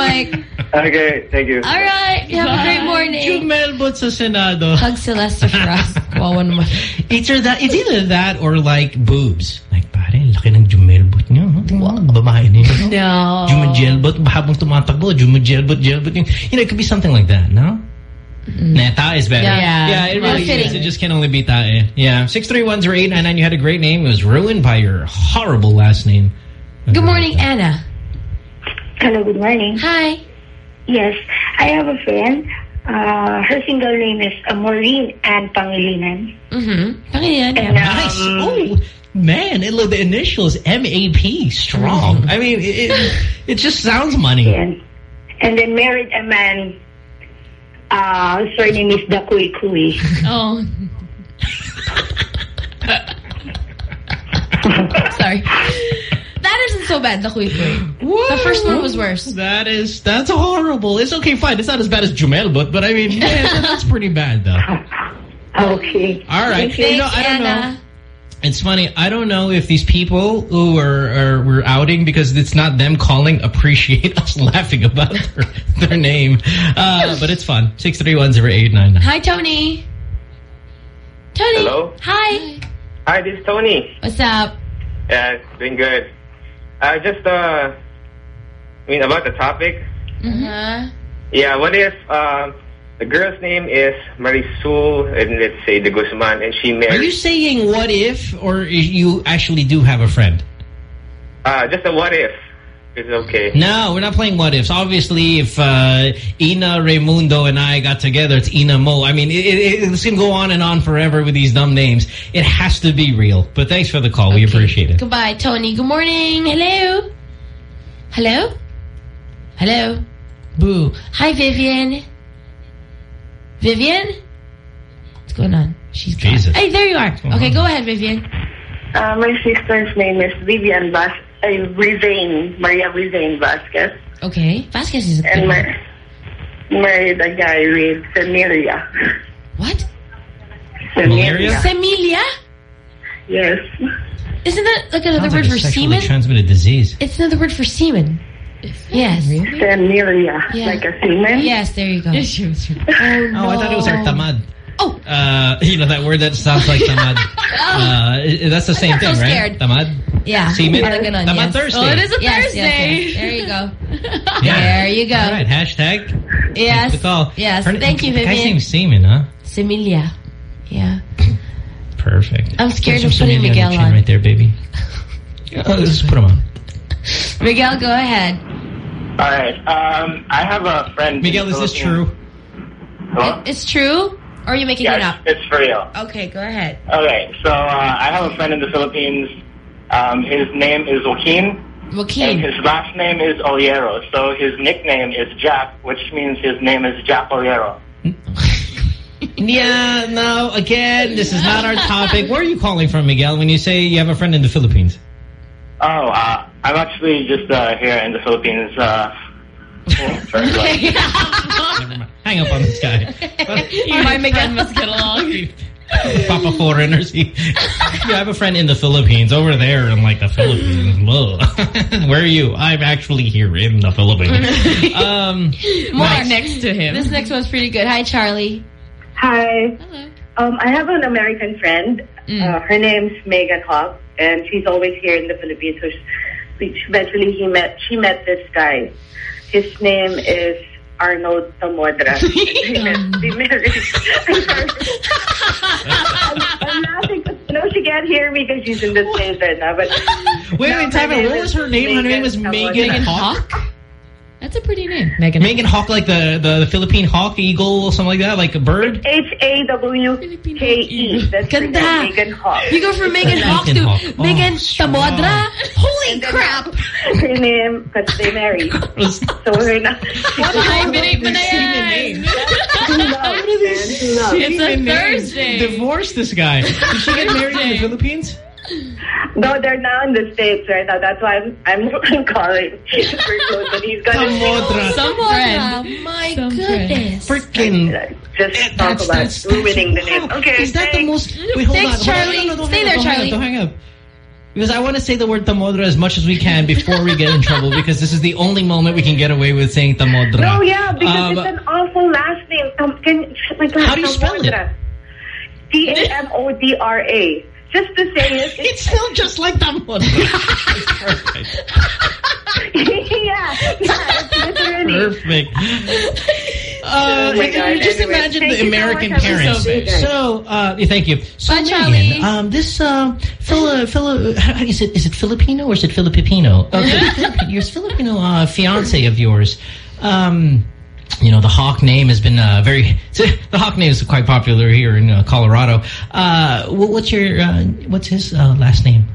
Mike. Okay, thank you. All right. You have a great morning. Jumelbot sa Senado. Hug Celeste for us. [laughs] Kawawa naman. It's either that, it's either that or like boobs. Like, pare, laki ng jumelbot niyo. No? Tingnan mo, babae niyo. No. Jumajelbot, habang tumatakbo, jumajelbot, jelbot. You know, it could be something like that, no? Mm-hmm. Nah, tae is better. Yeah. yeah it More really is. fitting. It just can only be tae. Yeah, 6310899, you had a great name. It was ruined by your horrible last name. Good morning, Anna. Hello, good morning. Hi. Yes, I have a friend. Uh, her single name is uh, Maureen Ann Pangilinan. Mm-hmm. Pangilinan. And, um, Nice. Oh, Man, it, look, the initial is M-A-P, strong. I mean, it, it, it just sounds money. And, and then married a man, uh, his surname is Dakui Kui. [laughs] Oh. [laughs] Sorry. That isn't so bad, the Kui Kui. The first one was worse. That is, that's horrible. It's okay, fine. It's not as bad as Jumel, but, but I mean, man, that's pretty bad, though. [laughs] Okay. All right. You know, Thanks, I don't know. It's funny. I don't know if these people who are, are we're outing because it's not them calling appreciate [laughs] us laughing about their, their name. Uh, but it's fun. Six three one zero eight nine nine. Hi, Tony. Tony. Hello? Hi. Hi, this is Tony. What's up? Yeah, been good. Uh, just, uh, I mean, about the topic. Uh-huh. Yeah, what if uh, the girl's name is Marisul, and let's say de Guzman, and she married... Are you saying what if, or you actually do have a friend? Uh, just a what if. It's okay. No, we're not playing what ifs. Obviously, if uh, Ina Raimundo and I got together, it's Ina Mo. I mean, it, it, it's going to go on and on forever with these dumb names. It has to be real. But thanks for the call. We appreciate it. Goodbye, Tony. Good morning. Hello. Hello. Hello. Boo. Hi, Vivian. Vivian? What's going on? She's gone. Jesus. Hey, there you are. Okay, on? go ahead, Vivian. Uh, my sister's name is Vivian Bas, uh, Rizane, Maria Rizane Vasquez. Okay. Vasquez is a And good mar married a guy with Semilia. What? Malaria? Semilia? Yes. Isn't that like another Sounds word like a for semen? transmitted disease. It's another word for semen. Yes. Semilia. Yeah. Like a semen? Yes, there you go. Oh, no. Oh, I thought it was our tamad. Oh. Uh, you know, that word that sounds like tamad. [laughs] uh, that's the same thing, so right? scared. Tamad? Yeah. Semen? Parang Tamad yes. Thursday. Oh, it is a Yes, Thursday. yes, yes. There you go. [laughs] Yeah. There you go. All right, hashtag. Yes. The call. Yes. Her- Thank you, the Guy's Vivian. name's Seaman, huh? Semilia. Yeah. Perfect. I'm scared Put of putting Miguel on. right there, baby. [laughs] Oh, just put him on. Miguel, go ahead. All right. Um, I have a friend. Miguel, is this true? Hello? It's true? Or are you making it up? it's for real. Okay, go ahead. Okay, so uh, I have a friend in the Philippines. Um, his name is Joaquin, and Joaquin. his last name is Oliero. So his nickname is Jack, which means his name is Jack Oliero. [laughs] Yeah, no, again, this is not our topic. Where are you calling from, Miguel, when you say you have a friend in the Philippines? Oh, uh, I'm actually just uh, here in the Philippines. Uh, [laughs] like, [laughs] Never mind. Hang up on this guy. [laughs] You and Miguel must get along. Papa foreigners. [laughs] you have a friend in the Philippines, over there in like the Philippines. [laughs] Where are you? I'm actually here in the Philippines. Um, More nice. Next to him. This next one's pretty good. Hi, Charlie. Hi. Um, I have an American friend. Uh, her name's Megan Hawke, and she's always here in the Philippines. So she, eventually, he met. She met this guy. His name is Arnold Tamodra. they [laughs] met- they married. I'm, [laughs] I'm laughing. 'cause know she can't hear me because she's in the States right now. But Wait, now wait, time her out. name What was her name? Her name was Megan Hawke? [laughs] That's a pretty name. Megan. Megan Hawke, like the, the Philippine hawk, eagle, or something like that, like a bird? H A W K E. That's her name, Ganda. Megan Hawke. You go from Megan Hawke Megan to Hawke. Oh, Megan strong. Tamodra. Holy crap. her name because they married. [laughs] So her name. Ay, binay pa na yan. It's a Thursday. Divorce this guy. Did she get married in the Philippines? No, they're now in the States right now. That's why I'm, I'm, [laughs] I'm calling. We're and he's gonna Tamodra. Some Tamodra. My Some goodness. Freaking. just talk about ruining the name. Okay, Is that the most... Wait, hold Thanks, on. Charlie. No, no, no, don't Stay there, up, don't hang up, Charlie. Don't hang up. Because I want to say the word tamodra as much as we can before we get in trouble because this is the only moment we can get away with saying tamodra. No, yeah, because Um, it's an awful last name. Um, can, my God, How do you spell it? Tamodra. T-A-M-O-D-R-A. Just the same. it. [laughs] It's still just like that one. [laughs] perfect. [laughs] yeah, yeah, it's literally. Perfect. Uh, Oh my and- and God, you just anyway, imagine the you so American much. Have a parents. so big. So, uh, yeah, thank you. So, Bye, Megan, Charlie. um, this, uh, Phila, Phila, how, is it, is it Filipino or is it Filipino? Uh, Filipino, your Filipino, uh, fiance of yours, um, you know, the Hawke name has been uh, very. [laughs] The Hawke name is quite popular here in uh, Colorado. Uh, what's your uh, what's his uh, last name?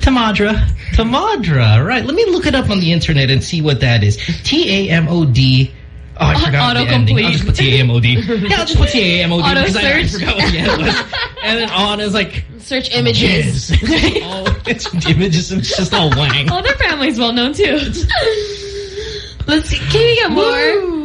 Tamadra. Tamadra. Right. Let me look it up on the internet and see what that is. T A M O D. Oh, I forgot the ending. I'll just put T A M O D. [laughs] Yeah, I'll just put T A M O D Auto because I, I forgot what the end was. [laughs] And then on is like Search images. Yes. It's all it's images. It's just all wang. Oh, their family's well known too. Let's see. Can we get more?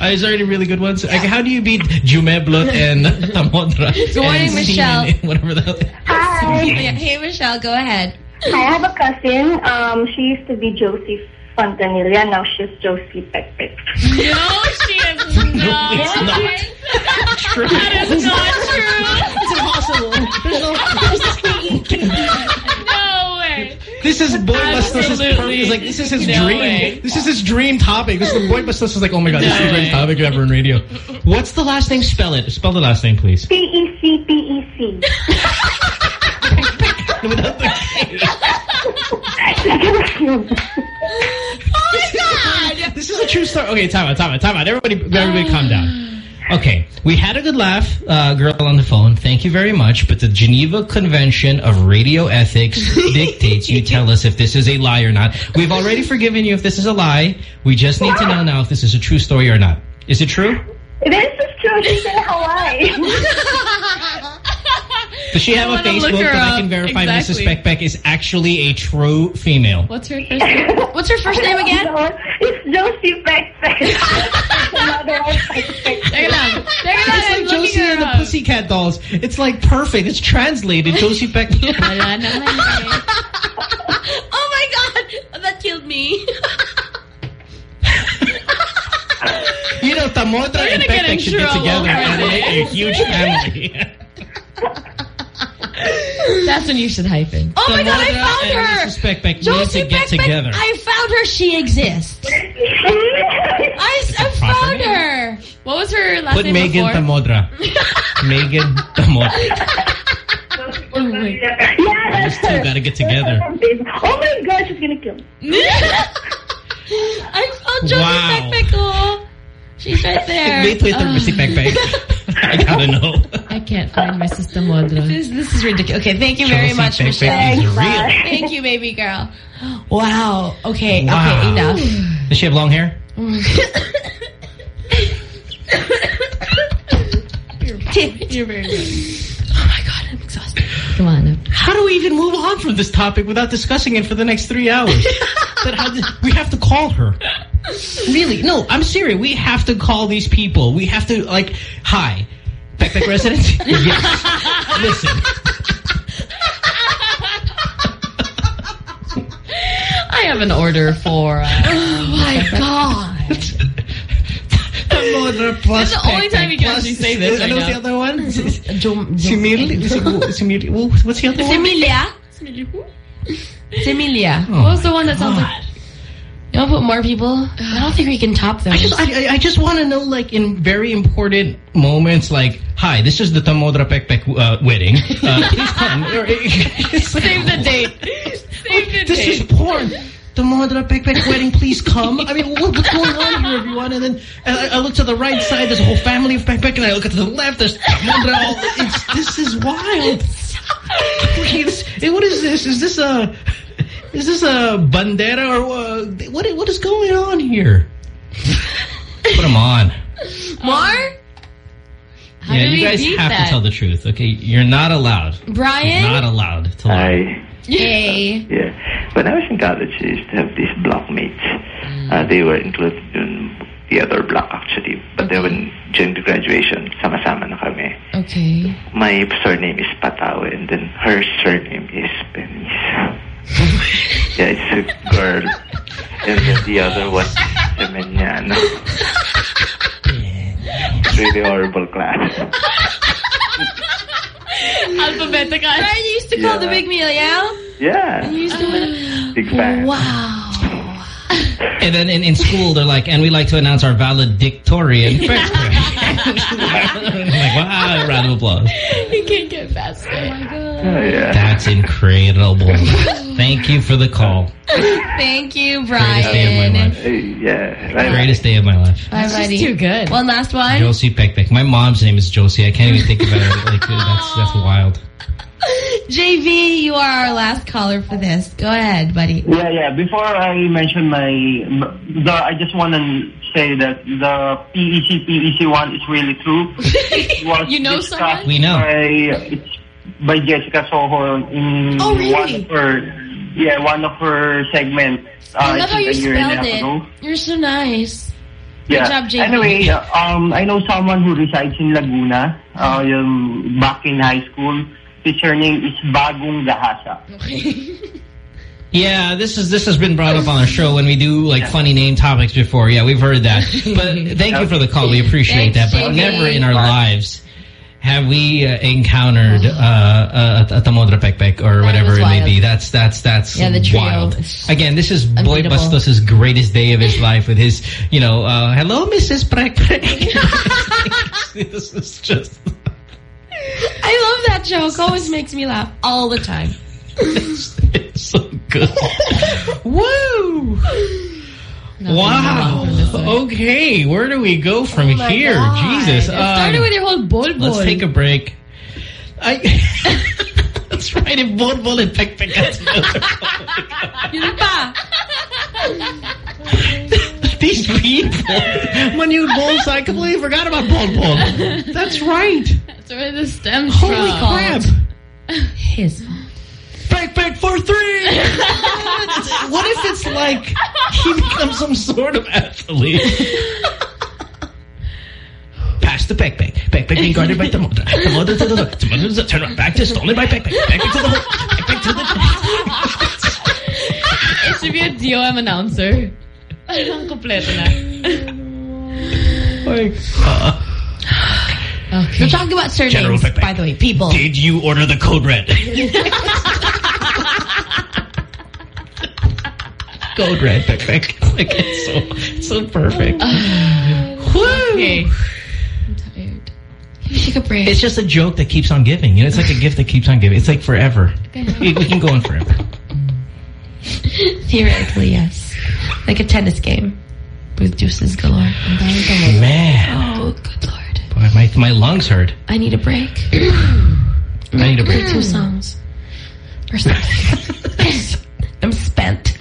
Uh, is there any really good ones? Like, how do you beat Jumeblot and [laughs] Tamodra? Good morning, and Michelle. Semen, Whatever the hell. Hi. Yeah, [laughs] Hey, Michelle, go ahead. I have a cousin. Um, she used to be Josie Fontanilla. Now she's Josie Peckpick. No, she is [laughs] not. it's not true. That is not true. It's impossible. There's no, true. No way. This is Boy Bastos' Absolutely. purpose. Like, this is his No dream. way. This is his dream topic. This is Boy Bastos is like, oh my god, this is the greatest topic ever in radio. What's the last name? Spell it. Spell the last name, please. P E C P E C. Without the Oh my God! This is a true story. Okay, time out, time out, time out. Everybody, everybody calm down. Okay, we had a good laugh, uh, girl on the phone. Thank you very much. But the Geneva Convention of Radio Ethics [laughs] dictates you tell us if this is a lie or not. We've already forgiven you if this is a lie. We just need to know now if this is a true story or not. Is it true? This is true. She's in Hawaii. [laughs] Does she have a Facebook her that I can verify Exactly. Mrs. Peck is actually a true female? What's her first name? What's her first name again? [laughs] It's Josie Peckpick. Another [laughs] one, Peckpick. Teka lang. Teka lang. It's like looking Josie and the up. Pussycat Dolls. It's like perfect. It's translated. Josie Peck. Wala naman eh. Oh my God! That killed me. [laughs] You know, Tamodra and gonna get Peck in should get together and make a huge family. That's when you should hyphen. Oh my God! I found and her. Mrs. Peck Peck need Josie to get Peck Peck, together. I found her. She exists. [laughs] I, I found name. her. What was her last Put name Megan before? Tamodra. [laughs] Megan Tamodra. Oh yeah, that's These two gotta get together. [laughs] Oh my God, she's gonna kill me. I found Josie Wow. Peck Peck. Oh, she's right there. May Twitter, Ah. Mrs. Peck Peck. I gotta know. I can't find my sister Modra. This, this is ridiculous. Okay, thank you very much, Peck Michelle. Peck is real. Thank you, baby girl. Wow. Okay. Wow. Okay. Enough. Does she have long hair? [laughs] You're very good. Come on. How do we even move on from this topic without discussing it for the next three hours? [laughs] but how did, we have to call her. Really? No, I'm serious. We have to call these people. We have to, like, hi. Peck Peck residents? [laughs] yes. Listen. I have an order for. Uh, Oh my [laughs] god. Tamodra plus It's the only time Peck you can plus- actually say this And [laughs] right what's the other one? Jom, Simil? Simil? What's the other one? Similia. Semilia. Oh what was the one that sounds like? You want to put more people? I don't think we can top those. I just, I, I- I just want to know, like, in very important moments, like, hi, this is the Tamodra Peck Peck uh, wedding. Uh, please come. Or, it's like, Save the date. [laughs] Save the this date. is porn. Tamodra Peck Peck wedding, please come. I mean, what, what's going on here, everyone? And then and I, I look to the right side, there's a whole family of Peck Peck, and I look at the left, there's Tamodra. All, it's, this is wild. Okay, hey, what is this? Is this a... Is this a bandera or uh, what? What is going on here? Put them on. More? How yeah, do you we guys beat have that? to tell the truth, okay? You're not allowed. Brian? Not allowed to lie. Hi. Hey. Yeah. When I was in college, I used to have these blockmates. Uh, they were included in the other block, actually. But then when, during the graduation, sama-sama na kami. Okay. My surname is Pataw, and then her surname is Penis. [laughs] yeah, it's a girl. And then the other one is Semeniano. [laughs] It's really horrible class. [laughs] [laughs] Alphabetical. Brian used to call the big meal, yeah? Yeah, You used to [gasps] big fan. Wow. And then in, in school, they're like, and we like to announce our valedictorian. [laughs] first grade. [laughs] I'm like, wow, round of applause. you can't get faster. Oh my god. Oh, that's incredible. Thank you for the call. Thank you, Brian. Greatest day of my Brian. life. Yeah. Greatest day of my life. Bye, That's just buddy. too good. One last one. Josie Peck Peck. My mom's name is Josie. I can't even think about it. Like, that's, that's wild. [laughs] JV, you are our last caller for this. Go ahead, buddy. Yeah, yeah. Before I mention my, the, I just want to say that the PEC PEC one is really true. [laughs] Was You know discussed someone? We know. By, it's by Jessica Soho in Oh, really? one of her, yeah, one of her segments. Uh, I love how you a year and a spelled it. ago. You're so nice. Good job, JV. Anyway, uh, um, I know someone who resides in Laguna. Uh, yung back in high school. His surname is Bagong Gahasa. [laughs] Yeah, this is this has been brought up on the show when we do like funny name topics before. Yeah, we've heard that. [laughs] But thank you for the call. We appreciate Thanks, that. But JV. never in our lives have we uh, encountered uh, uh, a Tamodra Pekpek or That whatever it may be. That's that's that's Yeah, the wild. Again, this is Boy unbeatable. Bastos' greatest day of his [laughs] life with his, you know, uh, hello, Mrs. Prek this is just. I love that joke. Always makes me laugh all the time. It's so good. Woo! Wow. Okay, where do we go from Oh here? God. Jesus. It started um, with your whole bol bol. let's take a break. I, that's right. If Bon Bon and Peck Peck got together. Yun pa. These people. Manu Bon, I completely forgot about Bon Bon. That's right. That's where the stems Holy from. crap. [laughs] His Peck Peck for three. [laughs] what if it's like he becomes some sort of athlete? Pass the Peck Peck. Peck Peck being guarded by Tamodra. Tamodra to the hook. Tamodra to the turn around. Back to stolen by Peck Peck. Peck Peck to the hook. Peck Peck to the... It should be a DOM announcer. Ang kompleto na. Like, uh, Okay. We're talking about General surnames, by the way. People. did you order the code red? [laughs] code red, Peck Peck. Like, it's so, it's so perfect. Uh, Woo! Okay. Maybe take a break. It's just a joke that keeps on giving. You know, it's like a gift that keeps on giving. It's like forever. We, we can go on forever. Theoretically, yes. Like a tennis game with juices galore. Man, Oh, good lord. My my lungs hurt. I need a break. [clears throat] I need a break. Two songs. Or something. [laughs] I'm spent.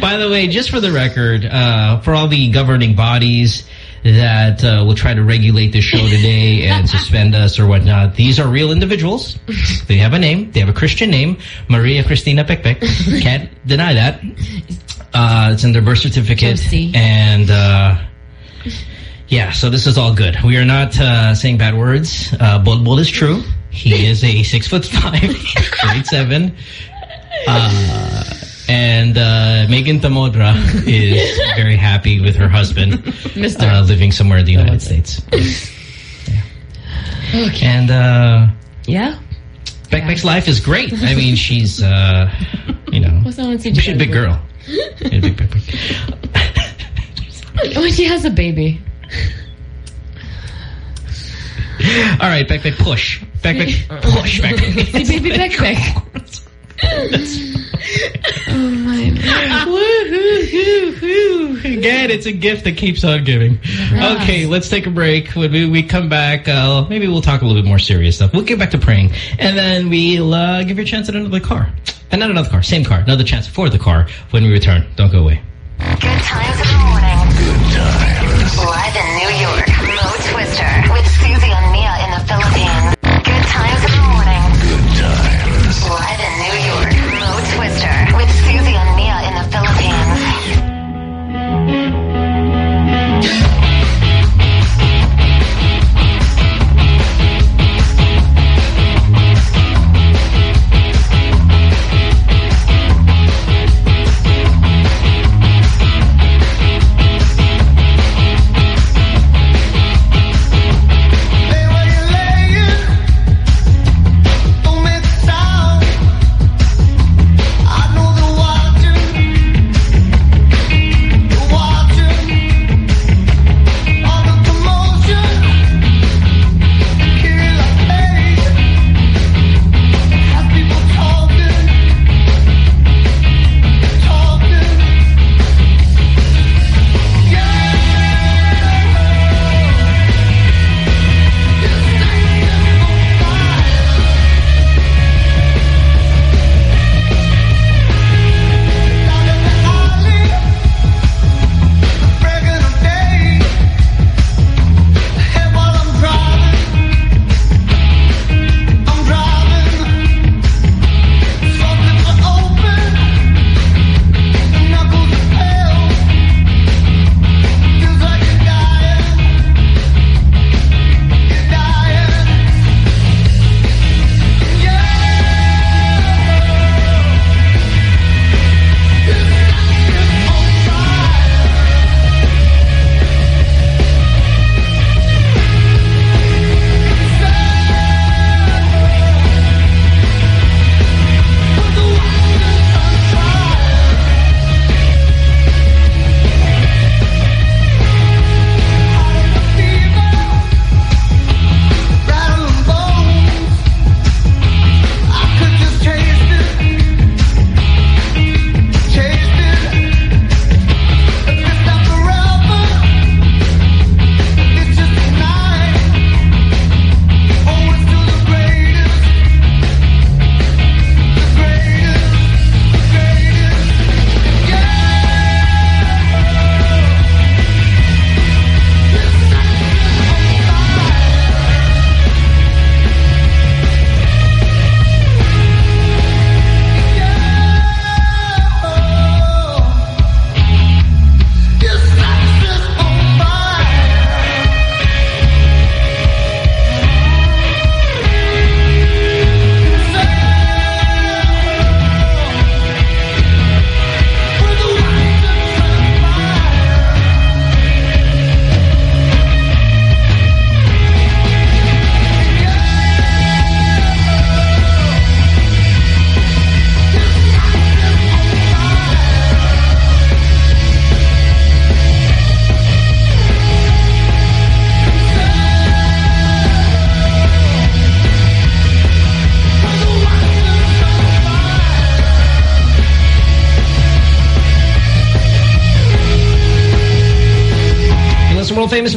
By the way, just for the record, uh, for all the governing bodies that uh, will try to regulate the show today and suspend us or whatnot, these are real individuals. They have a name. They have a Christian name, Maria Cristina Pekpek. Can't deny that. Uh, it's in their birth certificate. And... Uh, yeah, so this is all good. We are not uh, saying bad words. Uh, is true. He [laughs] is a six foot five, [laughs] grade seven. Uh, and uh, Megan Tamodra [laughs] is very happy with her husband uh, living somewhere in the United States. Okay. And uh, Yeah? Beck Beck's life is great. I mean, she's, uh, you know, What's that one see she's a big girl. She's a big, big, big. When she has a baby. All right, Beck Beck, push. Beck Beck, push. Beck Beck. Baby back back. Oh, my. Woo-hoo-hoo-hoo. Again, it's a gift that keeps on giving. Okay, let's take a break. When we, we come back, uh, maybe we'll talk a little bit more serious stuff. We'll get back to praying. And then we'll uh, give you a chance at another car. And not another car, same car. Another chance for the car when we return. Don't go away. Good times in the morning. Good times.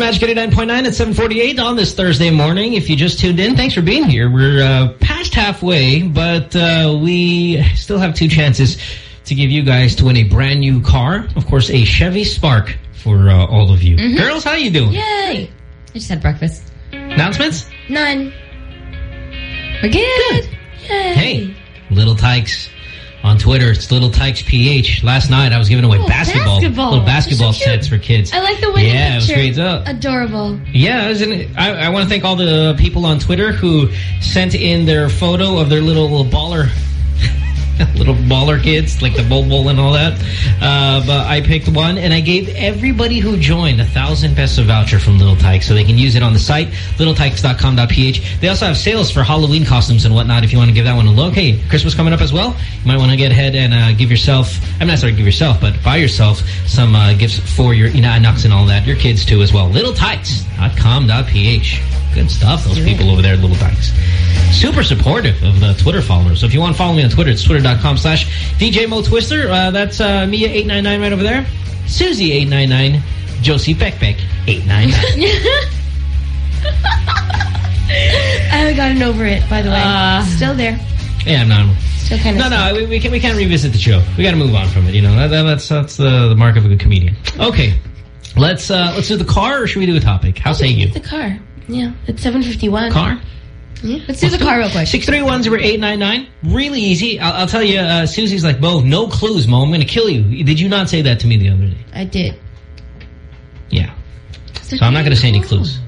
Magic 89.9 at 748 on this Thursday morning. If you just tuned in, thanks for being here. We're uh, past halfway, but uh, we still have two chances to give you guys to win a brand new car. Of course, a Chevy Spark for uh, all of you. Mhm. Girls, how you doing? Yay! I just had breakfast. Announcements? None. We're good. Hey, Little Tikes on Twitter. It's Little Tikes PH. Last night I was giving away Oh, basketball, basketball. little basketball So sets for kids. I like the winning yeah, it was great. Uh, Adorable. yeah, isn't it? I, I want to thank all the people on Twitter who sent in their photo of their little, little baller, [laughs] little baller kids, like the Bol Bol and all that. Uh, but I picked one, and I gave everybody who joined a thousand peso voucher from Little Tikes, so they can use it on the site, littletikes.com.ph. They also have sales for Halloween costumes and whatnot. If you want to give that one a look, hey, Christmas coming up as well. You might want to get ahead and uh, give yourself, I'm not sorry, give yourself, but buy yourself some uh, gifts for your inaanak and all that, your kids too as well. Littletikes.com.ph. Good stuff, those people over there at Little Tikes. Super supportive of the Twitter followers. So if you want to follow me on Twitter, it's twitter.com slash DJ Mo Twister. Uh, that's uh, Mia899 right over there. Susie899. Josie Peckpeck 899. [laughs] I haven't gotten over it, by the way. Uh, Still there. yeah, I'm not. Still kind of. No, no, we, we, can, we can't revisit the show. We got to move on from it. You know, that, that, that's that's the, the mark of a good comedian. Okay, let's uh, let's do the car, or should we do a topic? How say you? The car. Yeah, it's 751. Car? Yeah, let's do the car real quick. 631-0899. Really easy. I'll, I'll tell you, uh, Susie's like, Bo, no clues, Mo. I'm going to kill you. Did you not say that to me the other day? I did. Yeah. So I'm not going to say any clues.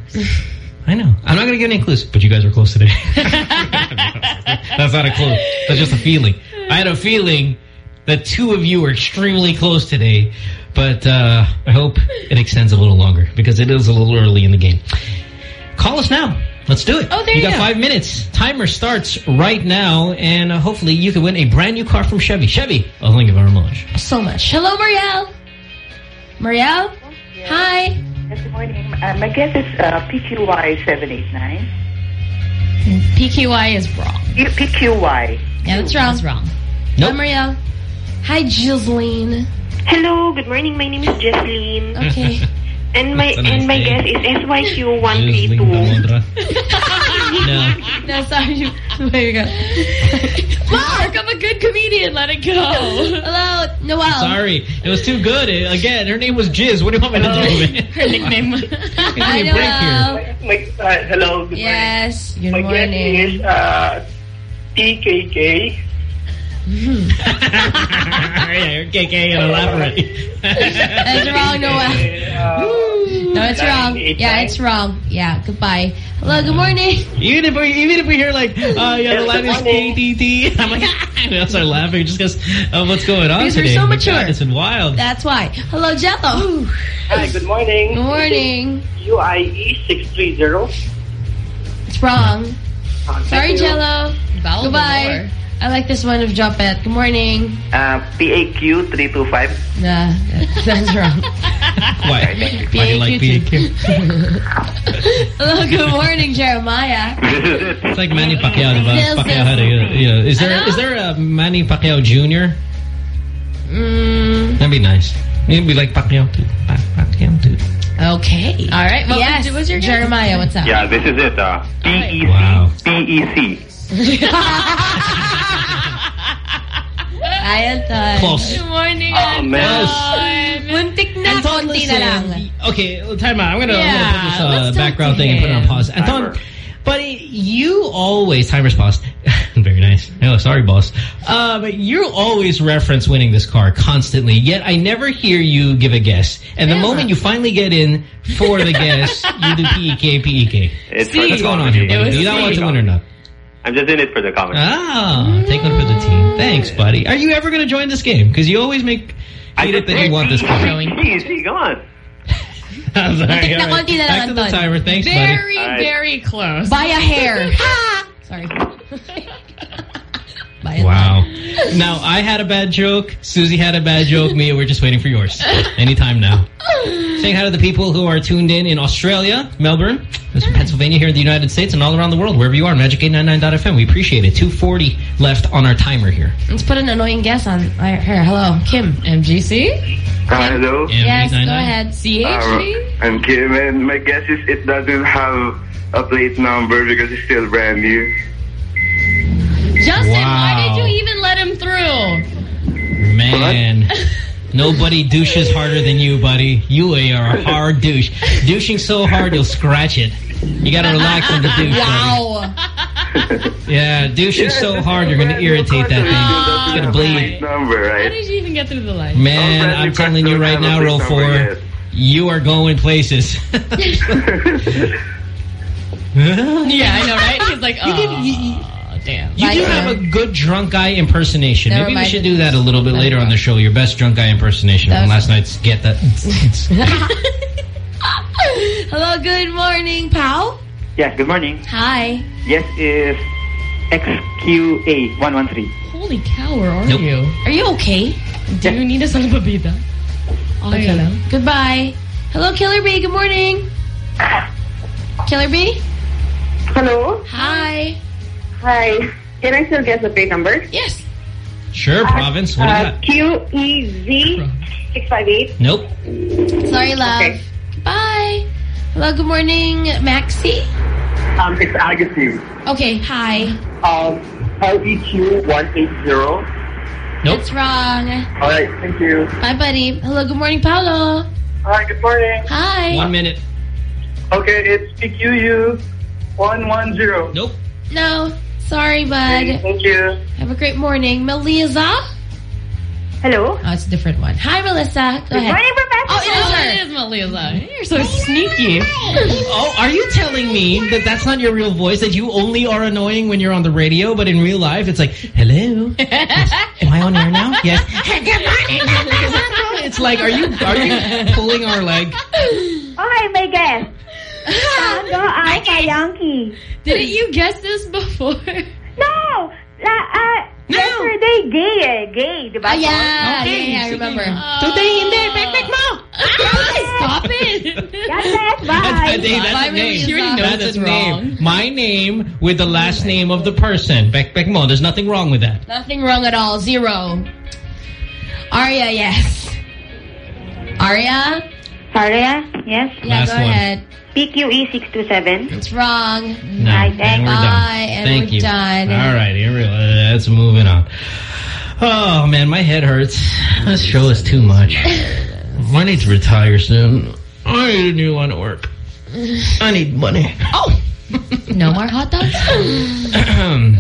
I know. I'm not going to give any clues, but you guys were close today. [laughs] That's not a clue. That's just a feeling. I had a feeling that two of you were extremely close today, but uh, I hope it extends a little longer because it is a little early in the game. Call us now. Let's do it. Oh, there you you got go. five minutes. Timer starts right now, and uh, hopefully you can win a brand new car from Chevy. Chevy, oh, thank you very much. So much. Hello, Marielle. Marielle? Hi. Yes, good morning. Uh, my guess is uh, PQY789. PQY is wrong. PQY. Yeah, that's wrong. That's wrong. Hi, Marielle. Hi, Giseline. Hello, good morning. My name is Jesseline. Okay. [laughs] And my nice and my name. guess is SYQ one three Using two. Damodra. [laughs] [laughs] no. no, sorry. [laughs] There you go. Mark, I'm a good comedian. Let it go. Hello, Noel. Sorry, it was too good. Uh, Again, her name was Jiz. What do you want me to do? man? Her nickname. Give me Hi, a break here. Noel. My, uh, hello, good Yes. Good morning. My guess is uh, TKK. Yeah, you're KK and elaborate. [laughs] That's wrong, Noel. No, it's wrong. Yeah, it's wrong. Yeah, goodbye. Hello, good morning. even if we even if we hear like, uh, [laughs] yeah, the line is KTT, [laughs] I'm like, ah, and I'll start laughing just because of what's going on Because we're so My mature. God, it's been wild. That's why. Hello, Jello. Hi, good morning. Good morning. UIE 630. It's wrong. Sorry, you. Jello. Vowel Goodbye. Galore. I like this one of Jopet. Good morning. Uh, PAQ325. Nah, [laughs] that's wrong. Why? Why do you like PAQ? PAQ? [laughs] Hello, good morning, Jeremiah. [laughs] It's like Manny Pacquiao, diba? Yes, Pacquiao yes. had a, yeah. Is there Ano? is there a Manny Pacquiao Jr.? Mm, That'd be nice. It'd be like Pacquiao too. Pa- Pacquiao too. okay. All right. What yes, was, was your guess? Jeremiah, what's up? Yeah, this is it. Uh, PEC. Wow. PEC. [laughs] Hi, Anton. Close. Good morning, Oh, man. Anton. Muntik na, Anton, konti na lang. Okay, time out. I'm gonna, I'm Yeah, gonna put this uh, background thing and put it on him. pause. Anton, Timer. but you always timer's paused. [laughs] Very nice. No, sorry, boss. Uh, but you always reference winning this car constantly. Yet I never hear you give a guess. And the Yeah. moment you finally get in for the guess, you do E PEK, PEK. It's See, What's going on here, It buddy? Do you not want to win or not? I'm just in it for the comment. Ah, take one for the team. Thanks, buddy. Are you ever going to join this game? Because you always make I beat it just that you want this car. Showing. PEC, come on. [laughs] I'm sorry, Muntik all right. konti na lang, Back to the timer. Thanks, buddy. Very, All right. very close. By a hair. [laughs] Sorry. [laughs] Buy a Wow. [laughs] Now, I had a bad joke. Susie had a bad joke. Mia, we're just waiting for yours. Anytime now. Saying hi to the people who are tuned in in Australia, Melbourne, there's Pennsylvania, here in the United States, and all around the world, wherever you are. Magic899.fm. We appreciate it. 240 left on our timer here. Let's put an annoying guest on our hair. Hello, Kim. MGC? Uh, hello. Yes, go M899. ahead. CHG? I'm kidding, man. My guess is it doesn't have a plate number because it's still brand new. Justin, why did you even let him through? Man. [laughs] Nobody douches harder than you, buddy. You are a hard douche. Douching so hard, you'll scratch it. You gotta relax on the douche, buddy. Wow. [laughs] Yeah, douching so hard, you're gonna irritate that thing. It's gonna bleed. Number, right? How did you even get through the line? Man, I'm telling you right now, roll big four, number you are going places. [laughs] Yeah, I know, right? He's like, oh, damn. You do Like, have a good drunk guy impersonation. That Maybe we should do that a little bit later on the show. Your best drunk guy impersonation That from last night's Get That. [laughs] [laughs] Hello, good morning, pal. Yes, good morning. Hi. Yes, is XQA113. Holy cow, where are Nope. you? Are you okay? Do you need a salbabida? Okay. Okay. Goodbye. Hello, Killer B. Good morning. [laughs] Killer B. Hello. Hi. Hi. Can I still guess the plate number? Yes. Sure, province. What do you Uh. Q E Z six five eight. Nope. Sorry, love. Okay. Bye. Hello, good morning, Maxi. Um, it's Agassi. Okay, hi. Um, LEQ one eight zero. Nope. That's wrong. All right, thank you. Bye, buddy. Hello, good morning, Paolo. Hi, good morning. Hi. One minute. Okay, it's PQU one one zero. Nope. No, sorry, bud. Thank you. Have a great morning. Melissa? Hello. Oh, it's a different one. Hi, Melissa. Go ahead. Morning, Professor. Oh, it is Oh, her. it is Melissa. You're so sneaky. Oh, are you telling me that that's not your real voice? That you only are annoying when you're on the radio, but in real life, it's like, hello. Yes. [laughs] Am I on air now? Yes. Good morning, it's like, are you are you pulling our leg? Oh, hi, my guest. Tango Alpha Yankee. Didn't you guess this before? [laughs] No! La, uh, Yesterday, gay eh. Gay, di ba? Oh, yeah. Okay, yeah, yeah, I sige. remember. Today, hindi. Backpack mo. Stop it. God bless, bye. That's, hey, that's Bye, a name. Melissa. She already knows That's a name. wrong. My name with the last name of the person. Backpack mo. There's nothing wrong with that. Nothing wrong at all. Zero. Arya, yes. Arya? Aria, yes. Yeah, Last go one. ahead. PQE six two seven. It's wrong. No, Bye, and we're done. Bye, and Thank we're you. done. All right, here we go. Let's moving on. Oh man, my head hurts. This show is too much. [laughs] I need to retire soon. I need a new line of work. I need money. Oh! [laughs] no more hot dogs? [clears throat]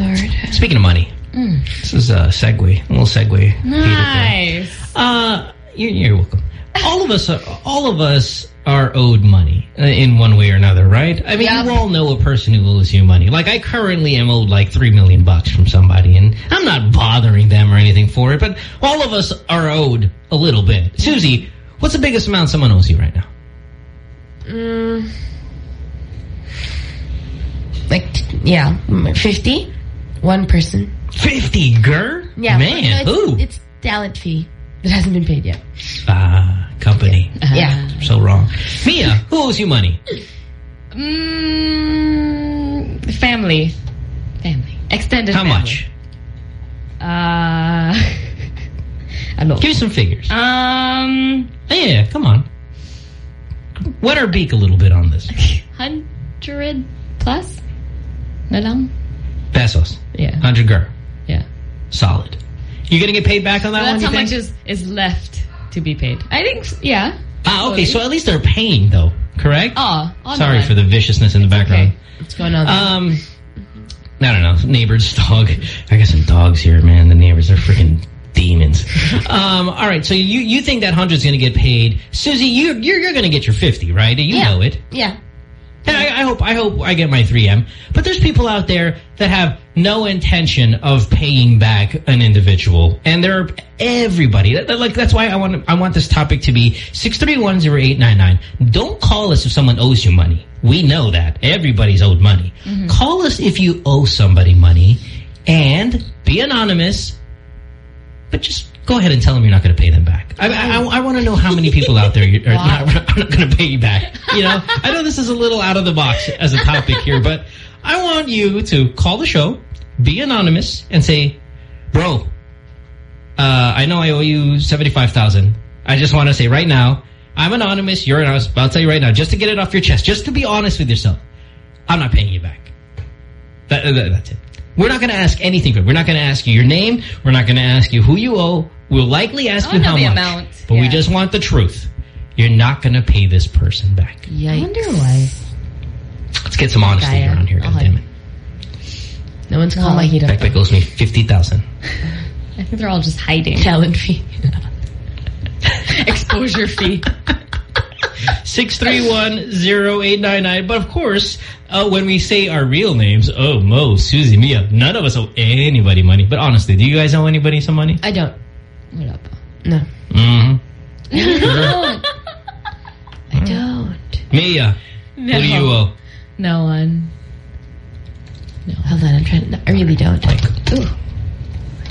Lord. Speaking of money, Mm. this is a segue, a little segue. Nice. Uh, you're, you're welcome. All of us, are, all of us are owed money uh, in one way or another, right? I mean, you all know a person who owes you money. Like I currently am owed like three million bucks from somebody, and I'm not bothering them or anything for it. But all of us are owed a little bit. Susie, what's the biggest amount someone owes you right now? Mm. Like, yeah, 50? One person. Fifty, girl. Yeah. man, no, who? it's, it's talent fee. It hasn't been paid yet. Ah, company. Yeah. So wrong. Mia, [laughs] who owes you money? Mm, family. Family. Extended How family. much? Uh, [laughs] I don't Give me some figures. Um, yeah, come on. Wet our beak a little bit on this. [laughs] hundred plus? Na lang? Pesos. Yeah. 100 gur. Yeah. Solid. You gonna get paid back on that So one, that's you how think? much is, is left to be paid. I think, yeah. ah, okay, so at least they're paying, though, correct? Oh, Sorry the for the viciousness in the background. What's going on there? Um, I don't know. Neighbor's dog. I got some dogs here, man. The neighbors are freaking demons. [laughs] um, all right, so you you think that hundred's going to get paid? Susie, you you're you're going to get your fifty, right? You Yeah. know it. yeah. And I, I hope I hope I get my 3M. But there's people out there that have no intention of paying back an individual, and there are everybody. That, that- like that's why I want I want this topic to be six three one zero eight nine nine. Don't call us if someone owes you money. We know that everybody's owed money. Mm-hmm. Call us if you owe somebody money, and be anonymous. But just go ahead and tell them you're not going to pay them back. I, I, I want to know how many people out there are not, [laughs] not going to pay you back. You know, I know this is a little out of the box as a topic here, but I want you to call the show, be anonymous, and say, bro, uh, I know I owe you 75000 I just want to say right now, I'm anonymous. You're anonymous. But I'll tell you right now, just to get it off your chest, just to be honest with yourself, I'm not paying you back. That, that- that's it. We're not going to ask anything. We're not going to ask you your name. We're not going to ask you who you owe. We'll likely ask I you how know much. amount. But we just want the truth. You're not going to pay this person back. I wonder why. Let's get some honesty Kaya. around here. Goddammit. No one's calling my heat up. Beck Beck owes me 50000 [laughs] I think they're all just hiding. Talent fee. [laughs] [laughs] Exposure fee. 6310899. But of course, uh, when we say our real names, oh, Mo, Susie, Mia, none of us owe anybody money. But honestly, do you guys owe anybody some money? I don't. Wala pa. No. Mm-hmm. [laughs] I don't. I don't. Mia, No. who do you owe? No one. No, hold on. I'm trying. To, I really don't. Ooh.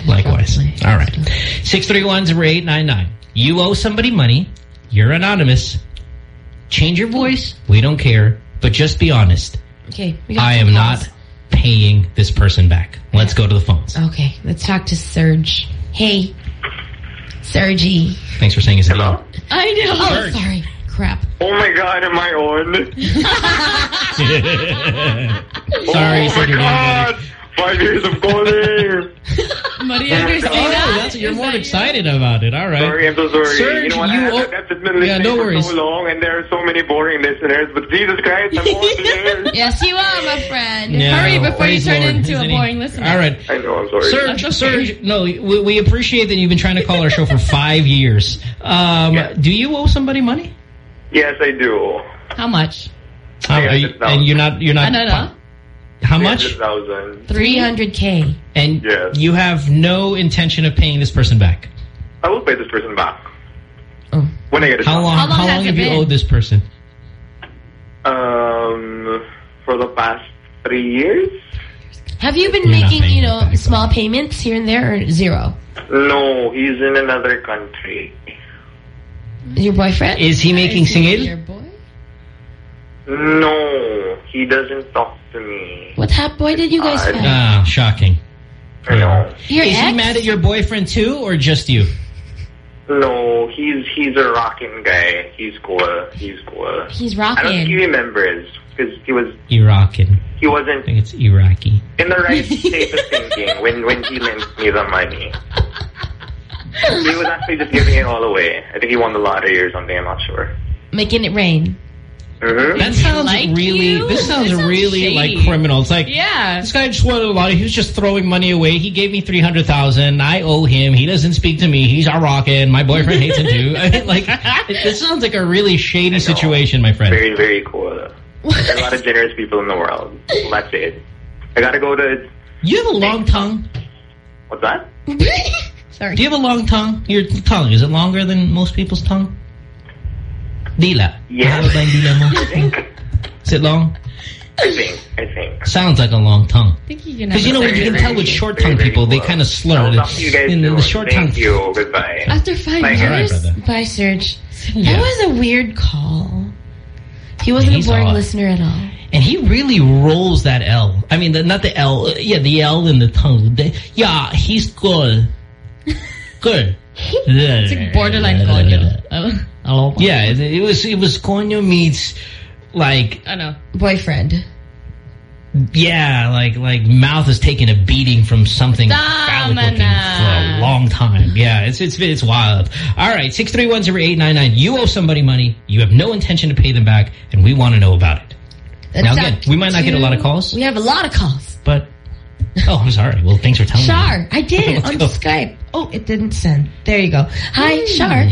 Likewise. All right. 6310899. You owe somebody money. You're anonymous. Change your voice. We don't care. But just be honest. Okay. we got I am calls. not paying this person back. Let's go to the phones. Okay. Let's talk to Serge. Hey. Sergi. Thanks for saying his name. I know. Oh, sorry. Crap. Oh my god, am I on? [laughs] [laughs] Sorry, oh said my your name, god! Five years of calling! Maria [laughs] Oh, that's you're more excited about it. All right. Sorry, I'm so sorry. Serge, you know what? you I, owe- I've been listening Yeah, no for worries. so long, and there are so many boring listeners. But Jesus Christ, I'm on the. [laughs] Yes, you are, my friend. Yeah, Hurry before you turn Lord, into a isn't he? boring listener. All right. I know, I'm sorry. Serge, That's okay. Serge, no, we, we appreciate that you've been trying to call our show for [laughs] five years. Um, Do you owe somebody money? Yes, I do. How much? How- you, and you're not, you're not. I don't know. How much? 300,000. 300K. And Yes. you have no intention of paying this person back. I will pay this person back. Oh. When I get it. How long? How long has have you been? owed this person? Um, for the past three years? Have you been You're making, you know, back, small payments here and there or zero? No, he's in another country. Your boyfriend? Is he making Is he singil? Your boy? No, he doesn't talk to me. What happened? Why did you guys fight? Ah, shocking. I know. Your Is he mad at your boyfriend too, or just you? No, he's he's a rocking guy. He's cool. He's cool. He's rocking. I don't think he rocking. remembers because he was Iraqin. he wasn't I think it's Iraqi. in the right [laughs] state of thinking when when he lent me the money. [laughs] he was actually just giving it all away. I think he won the lottery or something. I'm not sure. Making it rain. Mm-hmm. That sounds like really. you? This sounds This sounds really shady. like criminal. It's like Yeah. this guy just wanted a lot. Of, he was just throwing money away. He gave me three hundred thousand. I owe him. He doesn't speak to me. He's a rockin'. My boyfriend hates him too. I [laughs] mean, like it, this sounds like a really shady situation, my friend. Very very cool. There are a lot of generous people in the world. Well, that's it. I gotta go to You have a long tongue. what's that? [laughs] Sorry. Do you have a long tongue? Your tongue is it longer than most people's tongue? Dila. Yes. Mahaba ba yung dila mo? I think. Is it long? I think. I think. Sounds like a long tongue. I think you can Because you know, Very, you can tell with short tongue people, they kind of slur. I'll talk to you guys In the soon. short tongue. Thank you. Goodbye. After five Bye. years? All right, brother. Bye, Serge. Yeah. That was a weird call. He wasn't He's a boring odd. listener at all. And he really rolls that L. I mean, the, not the L. uh, Yeah, the L in the tongue. The- yeah, he's good. [laughs] Good. It's like borderline [laughs] conyo. Hello? Yeah, it, it was it was coño meets like oh, I know. Boyfriend. yeah, like like mouth is taking a beating from something phallic looking for a long time. Yeah, it's it's it's wild. All right, six three one zero eight nine nine. You owe somebody money. You have no intention to pay them back, and we want to know about it. now Let's again, we might not get a lot of calls, We have a lot of calls. but oh, I'm sorry. Well, thanks for telling me. Shar, I [laughs] did Let's on go. Skype. Oh, it didn't send. There you go. Hi, hmm. Shar.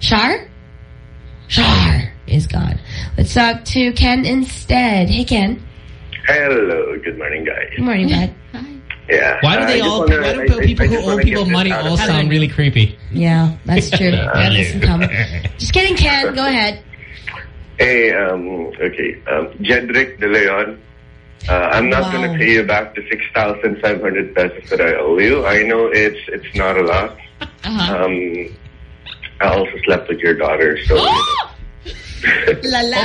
Shar? Shar is gone. Let's talk to Ken instead. Hey, Ken. Hello, good morning, guys. Good morning, bud. [laughs] Hi. Yeah. Why do they just all? wanna- why do I- I- people I who just owe people money all sound really creepy? Yeah, that's true. [laughs] that Hello. come. Just kidding, Ken. Go ahead. Hey, um, okay, um, Jedrick De Leon. Uh, I'm not Wow. going to pay you back the 6,500 pesos that I owe you. I know it's it's not a lot. [laughs] Uh-huh. Um, I also slept with your daughter, so... [gasps] [laughs] La la.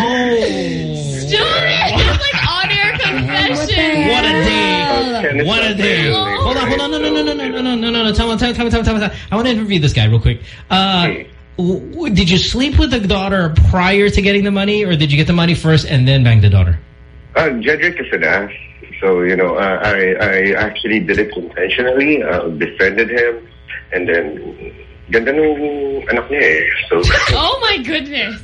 Story! It's like on-air confession. What a day! What a day! very Hold on, hold on, no, no, no, no, no, no, no, no, no, no. Tell me, tell me, tell me, tell me, tell me. I want to interview this guy real quick. Uh, w- w- did you sleep with the daughter prior to getting the money, or did you get the money first and then bang the daughter? Uh, Jedrick is an ass. So, you know, uh, I, I actually did it intentionally, uh, befriended him, and then, ganda nung anak niya eh. So, [laughs] Oh my goodness.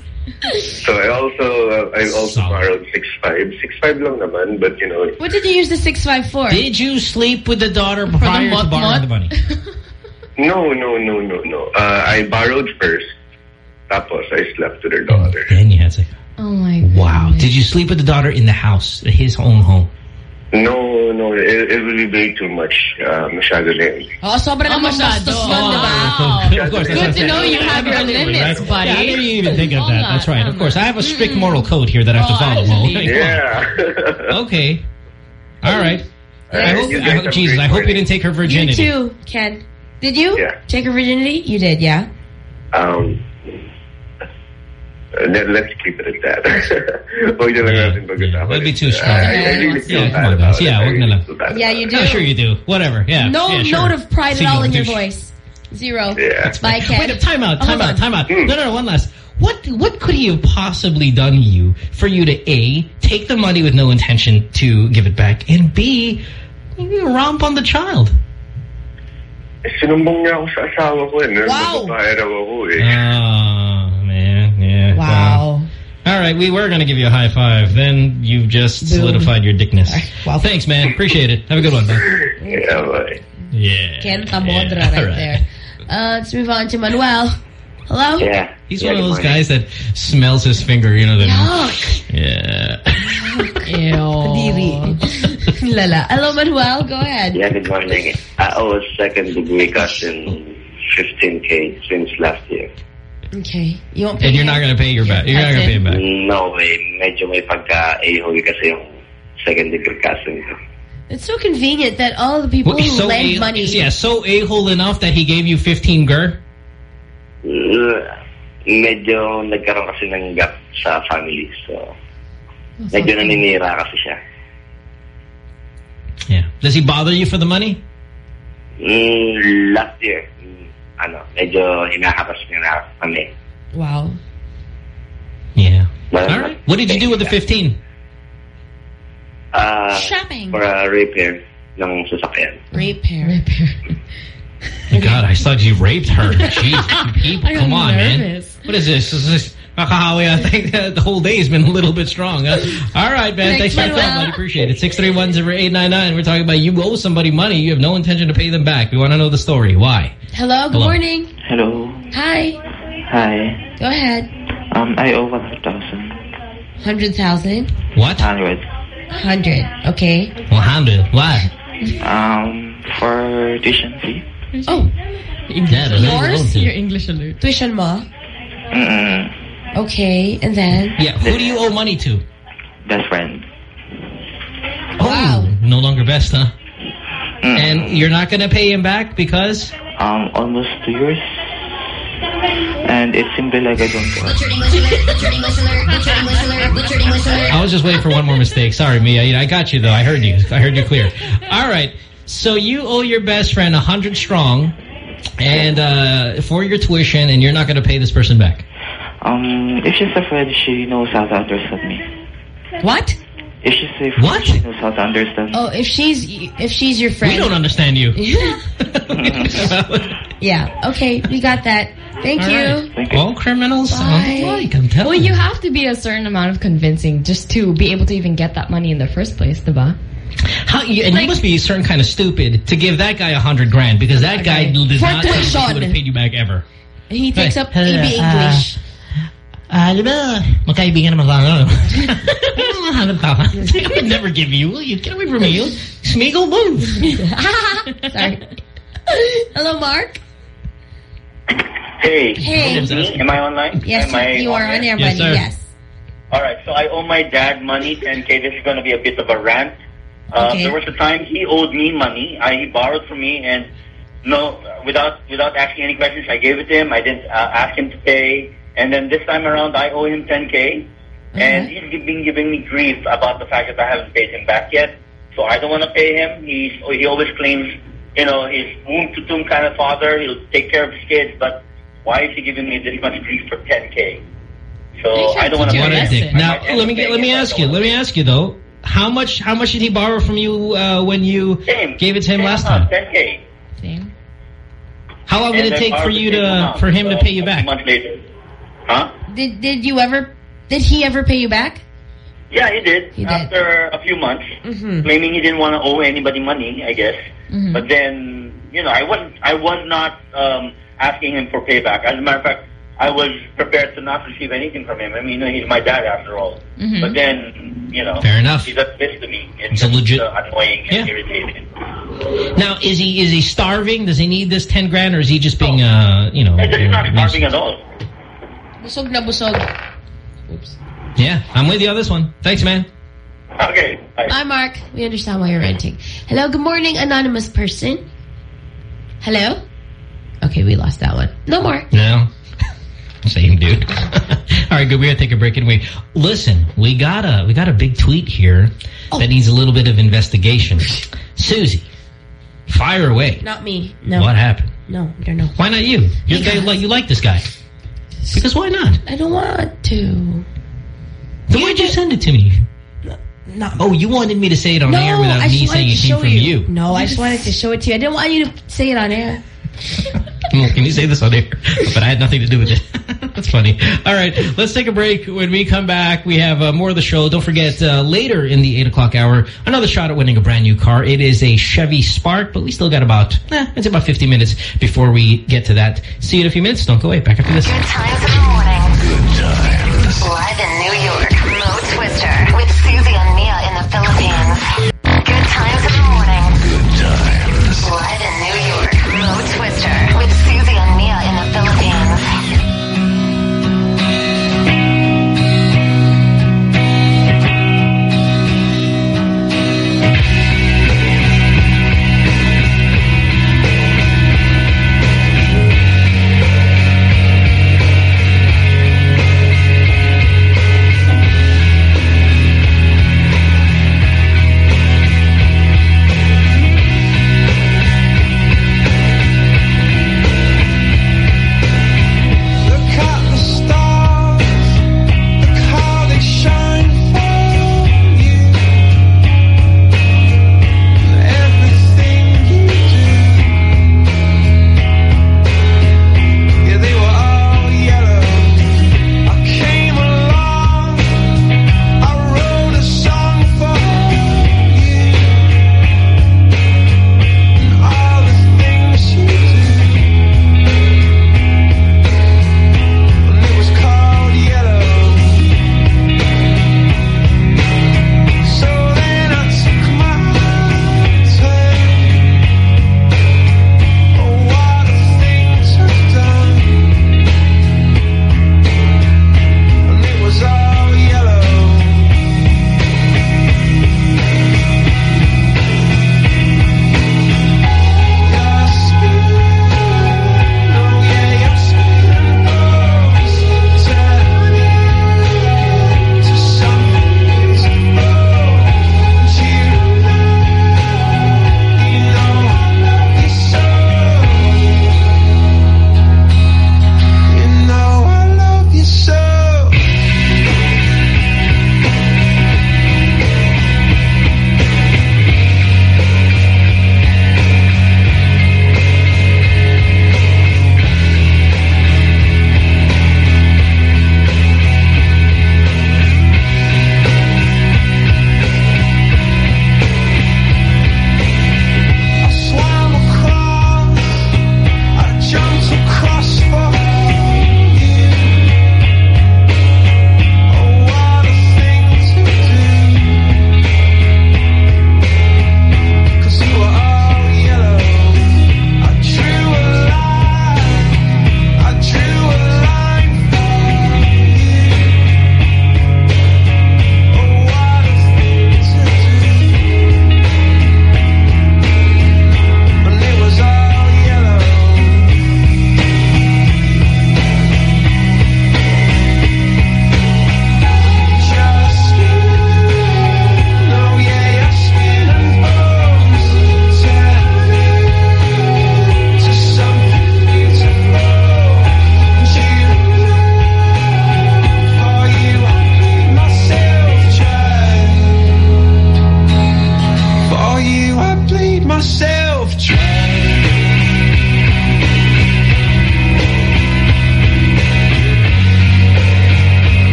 so I also, uh, I also borrowed 6'5". 6'5 lang naman, but, you know, What did you use the six five for? Did you sleep with the daughter prior to borrowing the money? [laughs] no, no, no, no, no. Uh, I borrowed first, tapos I slept with her daughter. Then you had sex. Oh my Wow. Did you sleep with the daughter in the house, his own home? No, no, it, it would be way too much. Uh, masyado na yun. Oh, sobra Oh, naman masyado. bastos yun, di ba? Of course, I'm Good to know you have your limits, buddy. Yeah, I didn't even think of that. That's right. Of course, I have a strict moral code here that I have to Oh, follow. Mo. actually. Yeah. [laughs] Okay. All right. I hope, you I hope Jesus, I hope you didn't take her virginity. You virginity. too, Ken. Did you Yeah. take her virginity? You did, yeah. Um, let, let's keep it at that. Huwag na lang natin pag-usapan. That'd be too Uh, strong. I, I really feel Yeah, bad come on, about guys. Yeah, it. I wag na lang. Yeah, you it. do. Oh, sure you do. Whatever. Yeah. no yeah, sure. note of pride at Signal all in your voice. Zero. Yeah. Bye, Ken. Wait, time out, time Hold out, time out. No, no, no, one last. What what could he have possibly done to you for you to A, take the money with no intention to give it back, and B, romp on the child? Sinumbong niya ako sa asawa ko eh. Wow. Babae ako eh. Oh, man. Yeah. Wow. All right, we were going to give you a high five. Then you've just solidified your dickness. Wow. Thanks, man. Appreciate it. Have a good one, man. Yeah, bye. Yeah. Ken Tamodra Yeah, right alright. there. Uh, let's move on to Manuel. Hello? Yeah. He's yeah, one of those morning. guys that smells his finger, you know. That, Yuck. yeah. [laughs] Ew. [laughs] Lala. Hello, Manuel. Go ahead. Yeah, good morning. I owe a second degree cousin 15k since last year. Okay. You won't pay And you're not going to pay your back. You're not going to pay him back. No way. Medyo may pagka-ahoy kasi yung second degree cousin ko. It's so convenient that all the people Well, who so lend a- money. Yeah, so a-hole enough that he gave you 15 gur? Medyo nagkaroon kasi ng gap sa family. So, medyo naninira kasi siya. Yeah. Does he bother you for the money? Mm, last year, ano, medyo hinahapas niya na kami. Wow. Yeah. Well, All right. What did you do with the 15? Uh, Shopping. for a repair ng sasakyan. Repair. Oh, [laughs] God, I thought you raped her. [laughs] Jeez, people, come on, man. What is this? Is this Makahawi, I think the whole day has been a little bit strong. Huh? All right, man. Thanks, Thanks, for the call, Manuel. buddy. Appreciate it. 631-0899. We're talking about you owe somebody money. You have no intention to pay them back. We want to know the story. Why? Hello, good Hello. morning. Hello. Hi. Hi. Go ahead. Um, I owe 100,000. 100,000. What? 100. 100. Okay. 100. Why? Um, for tuition fee. Oh, Yeah, the Yours? Your English alert. tuition mo. Mm-mm. Okay, and then? Yeah, who do you owe money to? Best friend. Wow. Oh, no longer best, huh? Mm. And you're not going to pay him back because? Um, almost two years. And it seemed like I don't [laughs] work. I was just waiting for one more mistake. Sorry, Mia. I got you, though. I heard you. I heard you clear. All right. So you owe your best friend a 100 strong and uh, for your tuition, and you're not going to pay this person back. Um, if she's a friend, she knows how to understand me. What? If she's a friend, What? she knows how to understand me. Oh, if she's if she's your friend. We don't understand you. [laughs] yeah. Okay, we got that. Thank All you. right. All criminals Bye. sound alike, I'm telling Well, you have to be a certain amount of convincing just to be able to even get that money in the first place, diba? How, you, and you must be a certain kind of stupid to give that guy a hundred grand because that guy did For not he would have paid you back ever. He takes Hey, up hello, AB uh, English. Ah, di ba? Magkaibigan naman tayo. Hanap tao. I would never give you. You get away from me. You Smeagol move. [laughs] Sorry. Hello, Mark. Hey. Hey. Is this me? Am I online? Yes, Am I you are on air, buddy. sir. Yes. All right, so I owe my dad money, 10K. This is going to be a bit of a rant. Uh, Okay. There was a time he owed me money. I, he borrowed from me, and no, without without asking any questions, I gave it to him. I didn't uh, ask him to pay. And then this time around, I owe him 10K. And he's been giving me grief about the fact that I haven't paid him back yet. So I don't want to pay him. He's, he always claims, you know, he's womb to tomb kind of father. He'll take care of his kids, but why is he giving me this much grief for 10k? So I don't want to. What a dick. Now, let me get, let me ask you. Let me ask you though. How much how much did he borrow from you uh, when you gave it to him last time? 10k. Same. How long did it take for you to amount, for him to uh, pay you a back? month later. Huh? Did did you ever? Did he ever pay you back? Yeah, he did. He did. After a few months, claiming he didn't want to owe anybody money, I guess. Mhm. But then, you know, I wasn't. I was not um, asking him for payback. As a matter of fact, I was prepared to not receive anything from him. I mean, you know, he's my dad after all. Mhm. But then, you know, Fair enough. He's a pissed to me. It's, It's a legit- uh, annoying and irritating. Now, is he is he starving? Does he need this ten grand, or is he just being uh you know? He's not starving at all. Busog na busog. Oops. Yeah, I'm with you on this one. Thanks, man. Okay. Bye, Mark. We understand why you're renting. Hello, good morning, anonymous person. Hello? Okay, we lost that one. No more. No. [laughs] Same dude. [laughs] All right, good. We're gonna take a break anyway. Listen, we got a we got a big tweet here Oh. that needs a little bit of investigation. Susie, fire away. Not me. No. What happened? No, I don't know. Why not you? You're the guy, like you like this guy. Because why not? I don't want to. Then why'd you send it to me? No. Oh, you wanted me to say it on no, air without I me saying it came from you. you. No, I just wanted to show it to you. I didn't want you to say it on air. Well, can you say this on air? [laughs] But I had nothing to do with it. That's funny. All right, let's take a break. When we come back, we have uh, more of the show. Don't forget, uh, later in the 8 o'clock hour, another shot at winning a brand new car. It is a Chevy Spark, but we still got about, eh, it's about 50 minutes before we get to that. See you in a few minutes. Don't go away. Back after this. Good times in the morning. Good times. Live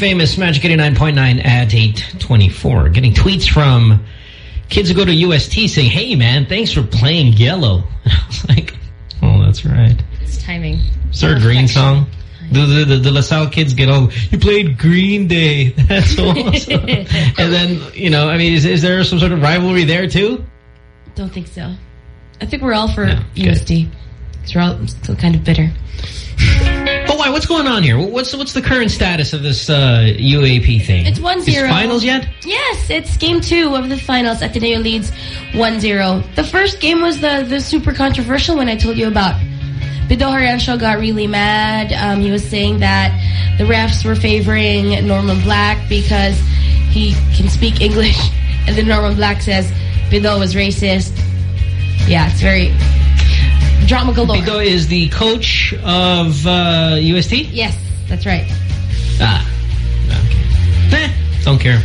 famous Magic 89.9 at 824. Getting tweets from kids who go to UST saying, hey man, thanks for playing Yellow. And [laughs] I was like, oh, that's right. It's timing. Is there a green song? The, the, the, the LaSalle kids get all, you played Green Day. [laughs] That's [laughs] awesome. and then, you know, I mean, is, is there some sort of rivalry there too? Don't think so. I think we're all for UST. Because we're all still kind of bitter. What's going on here? What's what's the current status of this uh, UAAP thing? It's 1-0. Is finals yet? Yes, it's game two of the finals. Ateneo leads 1-0. The first game was the, the super controversial one I told you about. Pido Jarencio got really mad. Um, he was saying that the refs were favoring Norman Black because he can speak English. [laughs] And then Norman Black says Bido was racist. Yeah, it's very drama galore. Pido is the coach of uh, UST? Yes, that's right. Ah. Okay. Eh, don't care.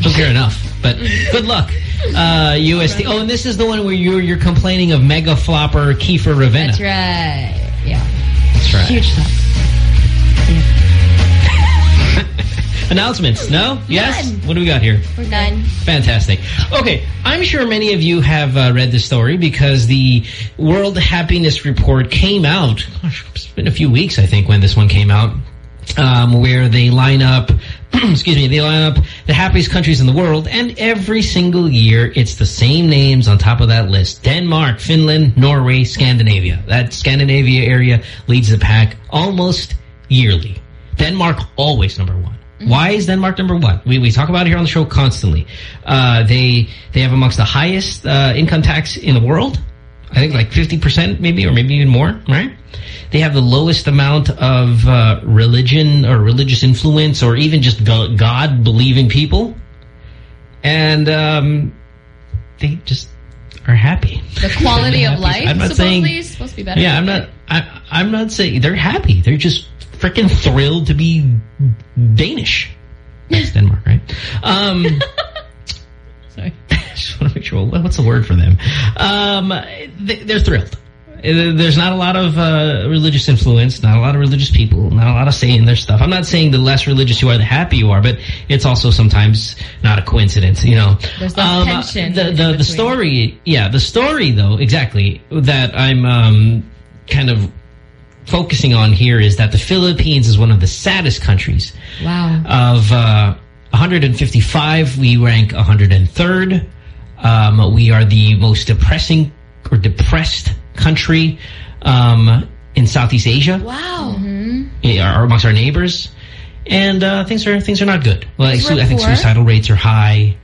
Don't care enough. But [laughs] good luck. Uh, UST. Oh, and this is the one where you're you're complaining of mega flopper Kiefer Ravena. That's right. Yeah. That's right. Huge flop. Announcements? No? Yes? What do we got here? We're done. Fantastic. Okay, I'm sure many of you have uh, read the story because the World Happiness Report came out. Gosh, it's been a few weeks, I think, when this one came out, um, where they line up, [clears throat] excuse me, they line up the happiest countries in the world, and every single year it's the same names on top of that list. Denmark, Finland, Norway, Scandinavia. That Scandinavia area leads the pack almost yearly. Denmark always number one. Why is Denmark number one? We, we talk about it here on the show constantly. Uh, they they have amongst the highest uh, income tax in the world. I think like 50% maybe, or maybe even more, right? They have the lowest amount of uh, religion or religious influence or even just God-believing people. And um, they just are happy. The [laughs] quality of happy. life I'm not supposedly saying, is supposed to be better. Yeah, I'm not. I, I'm not saying they're happy. They're just freaking thrilled to be Danish. That's [laughs] Denmark, right? Um, [laughs] Sorry. [laughs] just want to make sure. What's the word for them? Um, they, they're thrilled. There's not a lot of uh, religious influence, not a lot of religious people, not a lot of saying their stuff. I'm not saying the less religious you are, the happier you are, but it's also sometimes not a coincidence, you know. There's that Um, tension The the, the story, yeah, the story though, exactly that I'm um, kind of focusing on here is that the Philippines is one of the saddest countries Wow. of uh, 155, we rank 103rd. Um, we are the most depressing or depressed country um, in Southeast Asia, Wow. yeah, or amongst our neighbors, and uh, things are things are not good. Like, I think suicidal rates are high.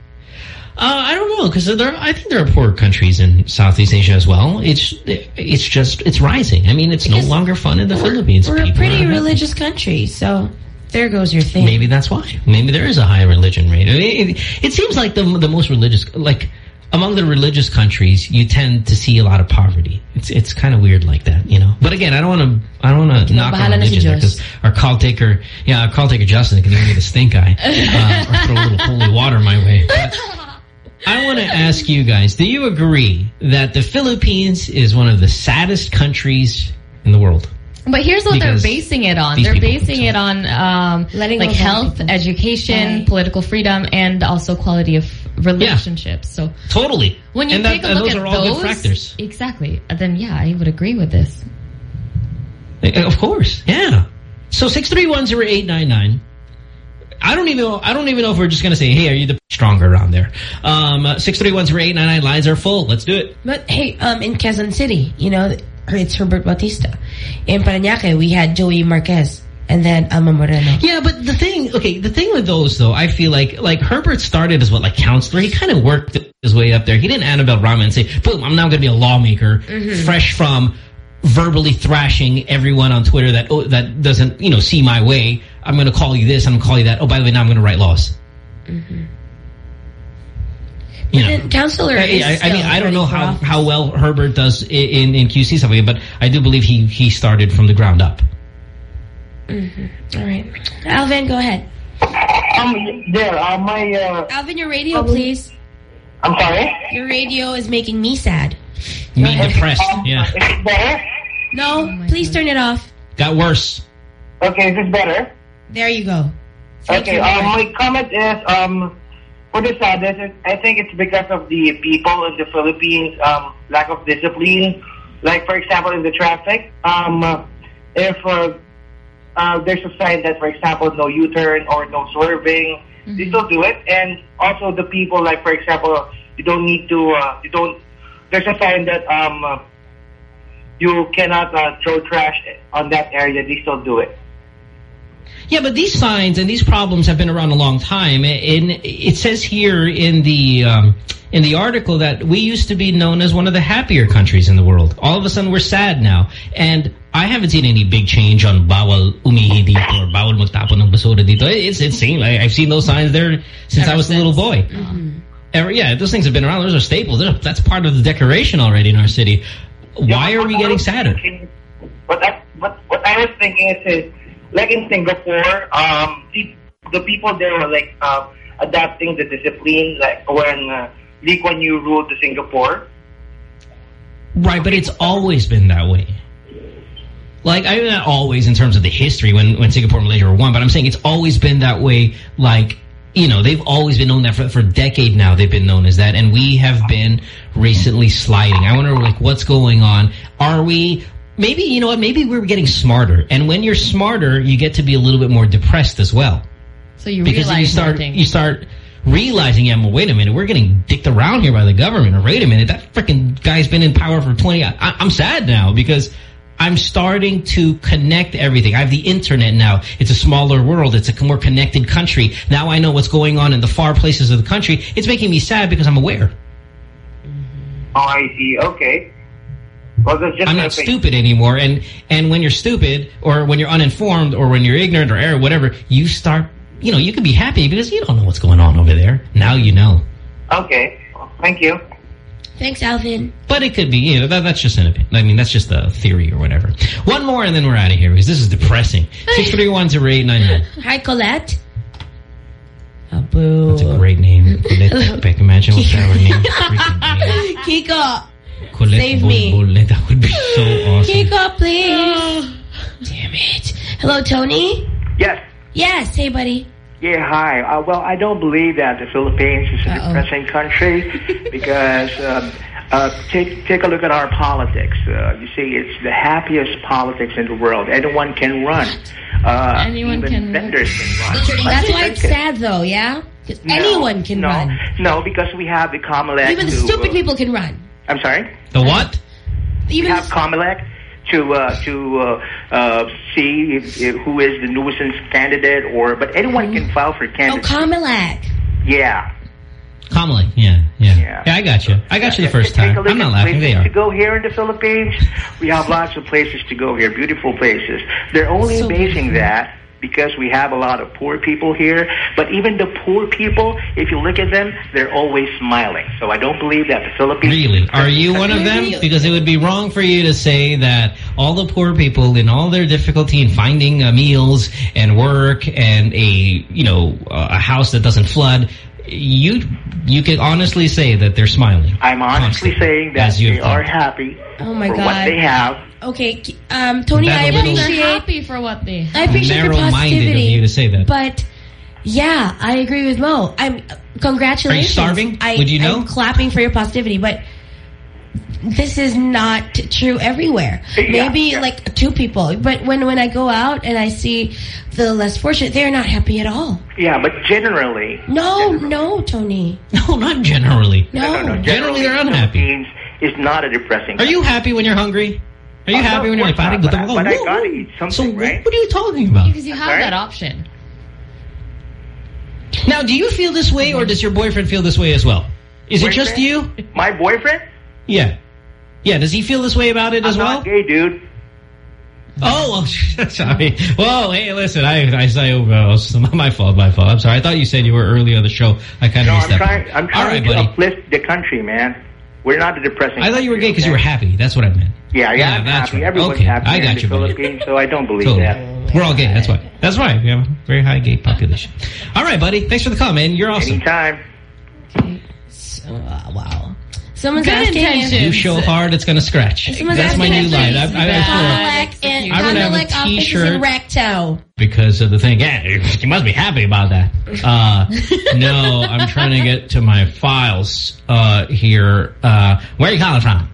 Uh, I don't know because there. I think there are poor countries in Southeast Asia as well. It's it's just it's rising. I mean, it's no longer fun in the Philippines. We're a pretty religious country, so there goes your thing. Maybe that's why. Maybe there is a high religion rate. I mean, it, it seems like the the most religious, like among the religious countries, you tend to see a lot of poverty. It's it's kind of weird like that, you know. But again, I don't want to I don't want to knock our bahala na si religion because our call taker, yeah, our call taker Justin can give me the stink eye uh, or throw a little [laughs] holy water my way. But [laughs] I want to ask you guys: Do you agree that the Philippines is one of the saddest countries in the world? But here's what Because they're basing it on. They're basing it on um, Letting like go of health, education, Right. political freedom, and also quality of relationships. So Totally. when you and that- take a look those at are all those, good factors. exactly, then yeah, I would agree with this. Uh, Of course, yeah. So six three one zero eight nine nine. I don't even know, I don't even know if we're just gonna say, hey, are you the stronger around there? Um, six three one zero eight nine nine lines are full. Let's do it. But hey, um, in Quezon City, you know, it's Herbert Bautista. In Parañaque, we had Joey Marquez and then Alma Moreno. Yeah, but the thing, okay, the thing with those though, I feel like like Herbert started as what like counselor. He kind of worked his way up there. He didn't Annabelle Rama and say, boom, I'm now gonna be a lawmaker, Mhm. fresh from verbally thrashing everyone on Twitter that oh, that doesn't you know see my way. I'm gonna call you this. I'm gonna call you that. Oh, by the way, now I'm gonna write laws. You know. then counselor I, I, I mean, I don't know how, office. how well Herbert does i- in, in QC stuff, but I do believe he, he started from the ground up. Mhm. All right. Alvin, go ahead. Um, there, uh, my, uh, Alvin, your radio, please. I'm sorry? Your radio is making me sad. Me depressed, yeah. Is it better? No, please turn it off. Got worse. Okay, is this better? There you go. Thank okay, you, um, my comment is um, for the sadness, I think it's because of the people in the Philippines, um, lack of discipline. Like, for example, in the traffic, um, if uh, uh, there's a sign that, for example, no U-turn or no swerving, they still do it. And also the people, like, for example, you don't need to, uh, you don't, there's a sign that um, you cannot uh, throw trash on that area, they still do it. Yeah, but these signs and these problems have been around a long time. And it says here in the um, in the article that we used to be known as one of the happier countries in the world. All of a sudden, we're sad now. And I haven't seen any big change on bawal umihi dito or bawal magtapon ng basura dito. It's insane. I, I've seen those signs there since I was a little boy. Ever, yeah, those things have been around. Those are staples. They're- that's part of the decoration already in our city. Why are we getting sadder? What I, what what I was thinking is, is like in Singapore, um, the, people there were like uh, adapting the discipline, like when uh, Lee Kuan Yew ruled the Singapore. Right, but it's always been that way. Like, I mean, not always in terms of the history when, when Singapore and Malaysia were one, but I'm saying it's always been that way. Like, you know, they've always been known that for, for a decade now. They've been known as that, and we have been recently sliding. I wonder, like, what's going on? Are we... Maybe, you know what, maybe we're getting smarter. And when you're smarter, you get to be a little bit more depressed as well. So you because then you start more you start realizing, yeah, well, wait a minute, we're getting dicked around here by the government. Or wait a minute, that freaking guy's been in power for 20. I, I'm sad now because I'm starting to connect everything. I have the internet now. It's a smaller world. It's a more connected country. Now I know what's going on in the far places of the country. It's making me sad because I'm aware. Oh, I see. Okay. Well, that's just I'm not stupid anymore. And and when you're stupid or when you're uninformed or when you're ignorant or error, whatever, you start, you know, you can be happy because you don't know what's going on over there. Now you know. Okay. Thank you. Thanks, Alvin. But it could be, you know, that, that's just an opinion. I mean, that's just a theory or whatever. One more and then we're out of here because this is depressing. [laughs] 631-0899. Hi, Colette. Oh, boo. That's a great name. Colette [laughs] Peck. Imagine what that were named. Freaking Kiko. Colette Save Bol me. Bol. That would be so [laughs] awesome. Kiko, please. Damn it. Hello, Tony? Yes. Yes. Hey, buddy. Yeah, hi. Uh, well, I don't believe that the Philippines is a depressing country [laughs] because um, uh, take take a look at our politics. Uh, you see, it's the happiest politics in the world. Anyone can run. Uh, Anyone even can vendors can run. That's why Like, it's sad, though, yeah? 'Cause No, anyone can no, run. No, because we have the Comelec. Even the stupid uh, people can run. I'm sorry. The what? Even we have Comelec to uh, to uh, uh, see if, if who is the nuisance candidate, or but anyone can file for Oh, candidate. Comilac. yeah. Kamala. Yeah, yeah. Yeah, I got you. I got you the first time. I'm not laughing. They are. to go here in the Philippines. We have lots of places to go here, beautiful places. They're only So basing that because we have a lot of poor people here. But even the poor people, if you look at them, they're always smiling. So I don't believe that the Philippines. Really? Are you one of them? Because it would be wrong for you to say that all the poor people in all their difficulty in finding uh, meals and work and a, you know, a house that doesn't flood, you you can honestly say that they're smiling. I'm honestly saying that As you they have are happy Oh, my for God. what they have. Okay, um, Tony, That's I a little- appreciate... They're happy for what they have. I appreciate your Narrow-minded of you to say that. But yeah, I agree with Mo. I'm congratulations. Are you starving? I, Would you know? I'm clapping for your positivity, but this is not true everywhere. Maybe like two people, but when when I go out and I see the less fortunate, they're not happy at all. Yeah, but generally, No, no, Tony. [laughs] No, not generally. No, Generally, they're unhappy. Philippines is not a depressing. Are you happy when you're hungry? Are you Oh, happy no, when you're of like, course "Parang not, but I- but I gotta eat So something, what, right? what are you talking about? Because you have Sorry? that option. Now, do you feel this way, or does your boyfriend feel this way as well? Is it just you? My boyfriend? Yeah. Yeah, does he feel this way about it as I'm well? not gay, dude. Oh, well, [laughs] sorry. Well, hey, listen, I, I say, oh, well, it's my fault, my fault. I'm sorry. I thought you said you were early on the show. I kind of No, of I'm missed that. trying. I'm All trying right, to buddy. uplift the country, man. We're not a depressing. I thought you were gay country, because you were happy. That's what I meant. Yeah, yeah, Yeah, I'm that's happy. right. Everyone's Okay, happy I got you, the buddy. Philippines, so I don't believe Totally. that. We're all gay. That's why. That's right. We have a very high gay population. All right, buddy. Thanks for the call, man. You're awesome. Anytime. So, uh, wow. Someone's Good asking intentions. if- You show hard, it's going to scratch. Someone's That's my new line. I, it's I, I Fond du Lac and I'm Fond gonna du have a Lac office is t-shirt. Recto. because of the thing. Yeah, you must be happy about that. Uh, [laughs] no, I'm trying to get to my files uh, here. Uh, where are you calling from?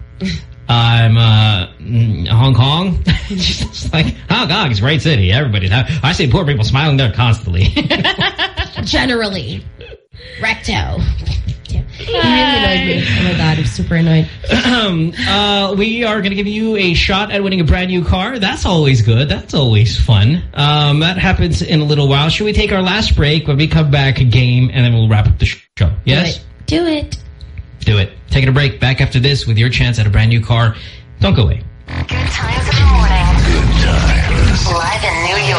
I'm uh, mm, Hong Kong. [laughs] Just like Hong Kong is a great city. Everybody's happy. I see poor people smiling there constantly. [laughs] Generally. Recto. He really annoyed me. Oh my god, I'm super annoyed. um, uh, we are going to give you a shot at winning a brand new car. That's always good. That's always fun. Um, that happens in a little while. Should we take our last break? When we come back, a game, and then we'll wrap up the show. Yes? Do it. Do it. Taking a break. Back after this with your chance at a brand new car. Don't go away. Good times in the morning. Good times. Live in New York,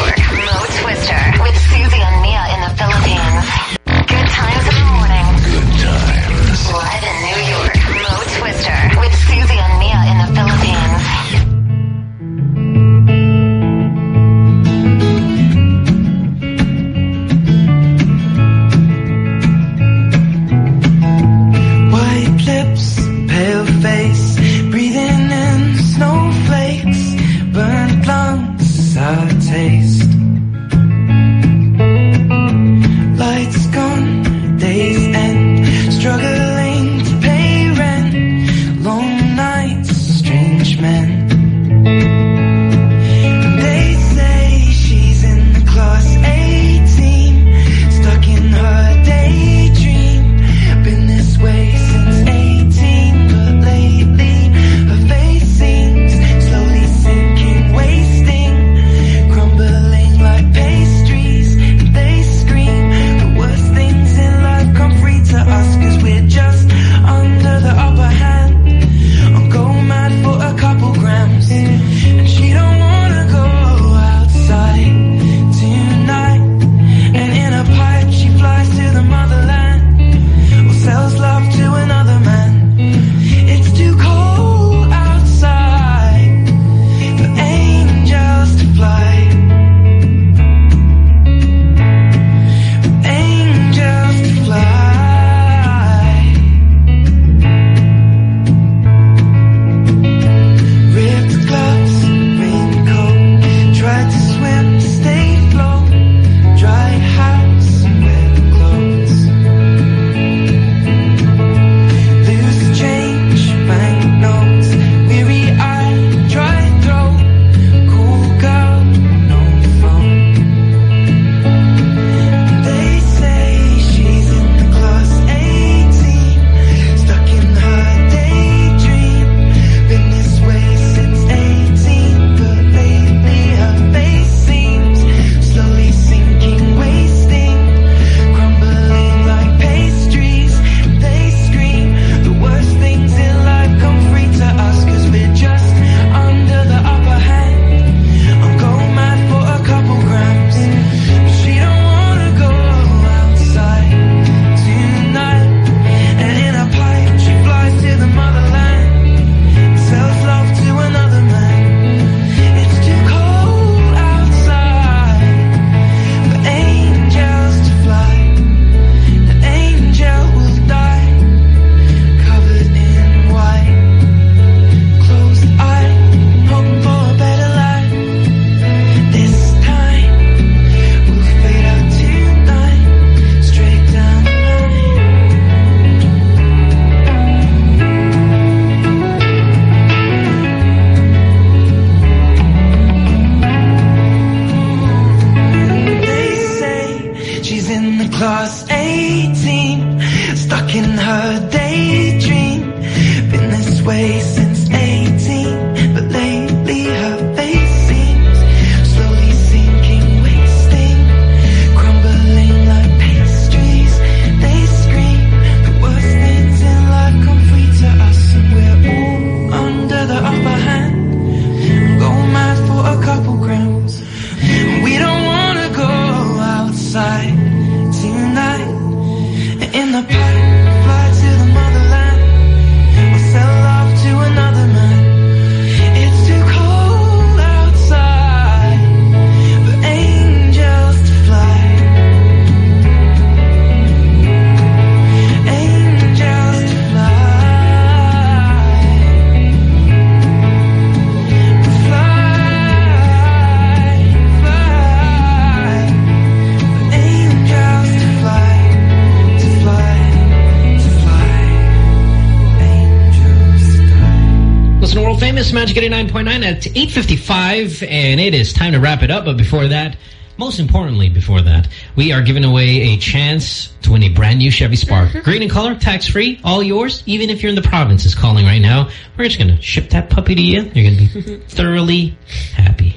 Magic 89.9 at 8.55, and it is time to wrap it up. But before that, most importantly before that, we are giving away a chance to win a brand new Chevy Spark. Mm-hmm. Green in color, tax-free, all yours, even if you're in the provinces calling right now. We're just going to ship that puppy to you. You're going to be mm-hmm. thoroughly happy,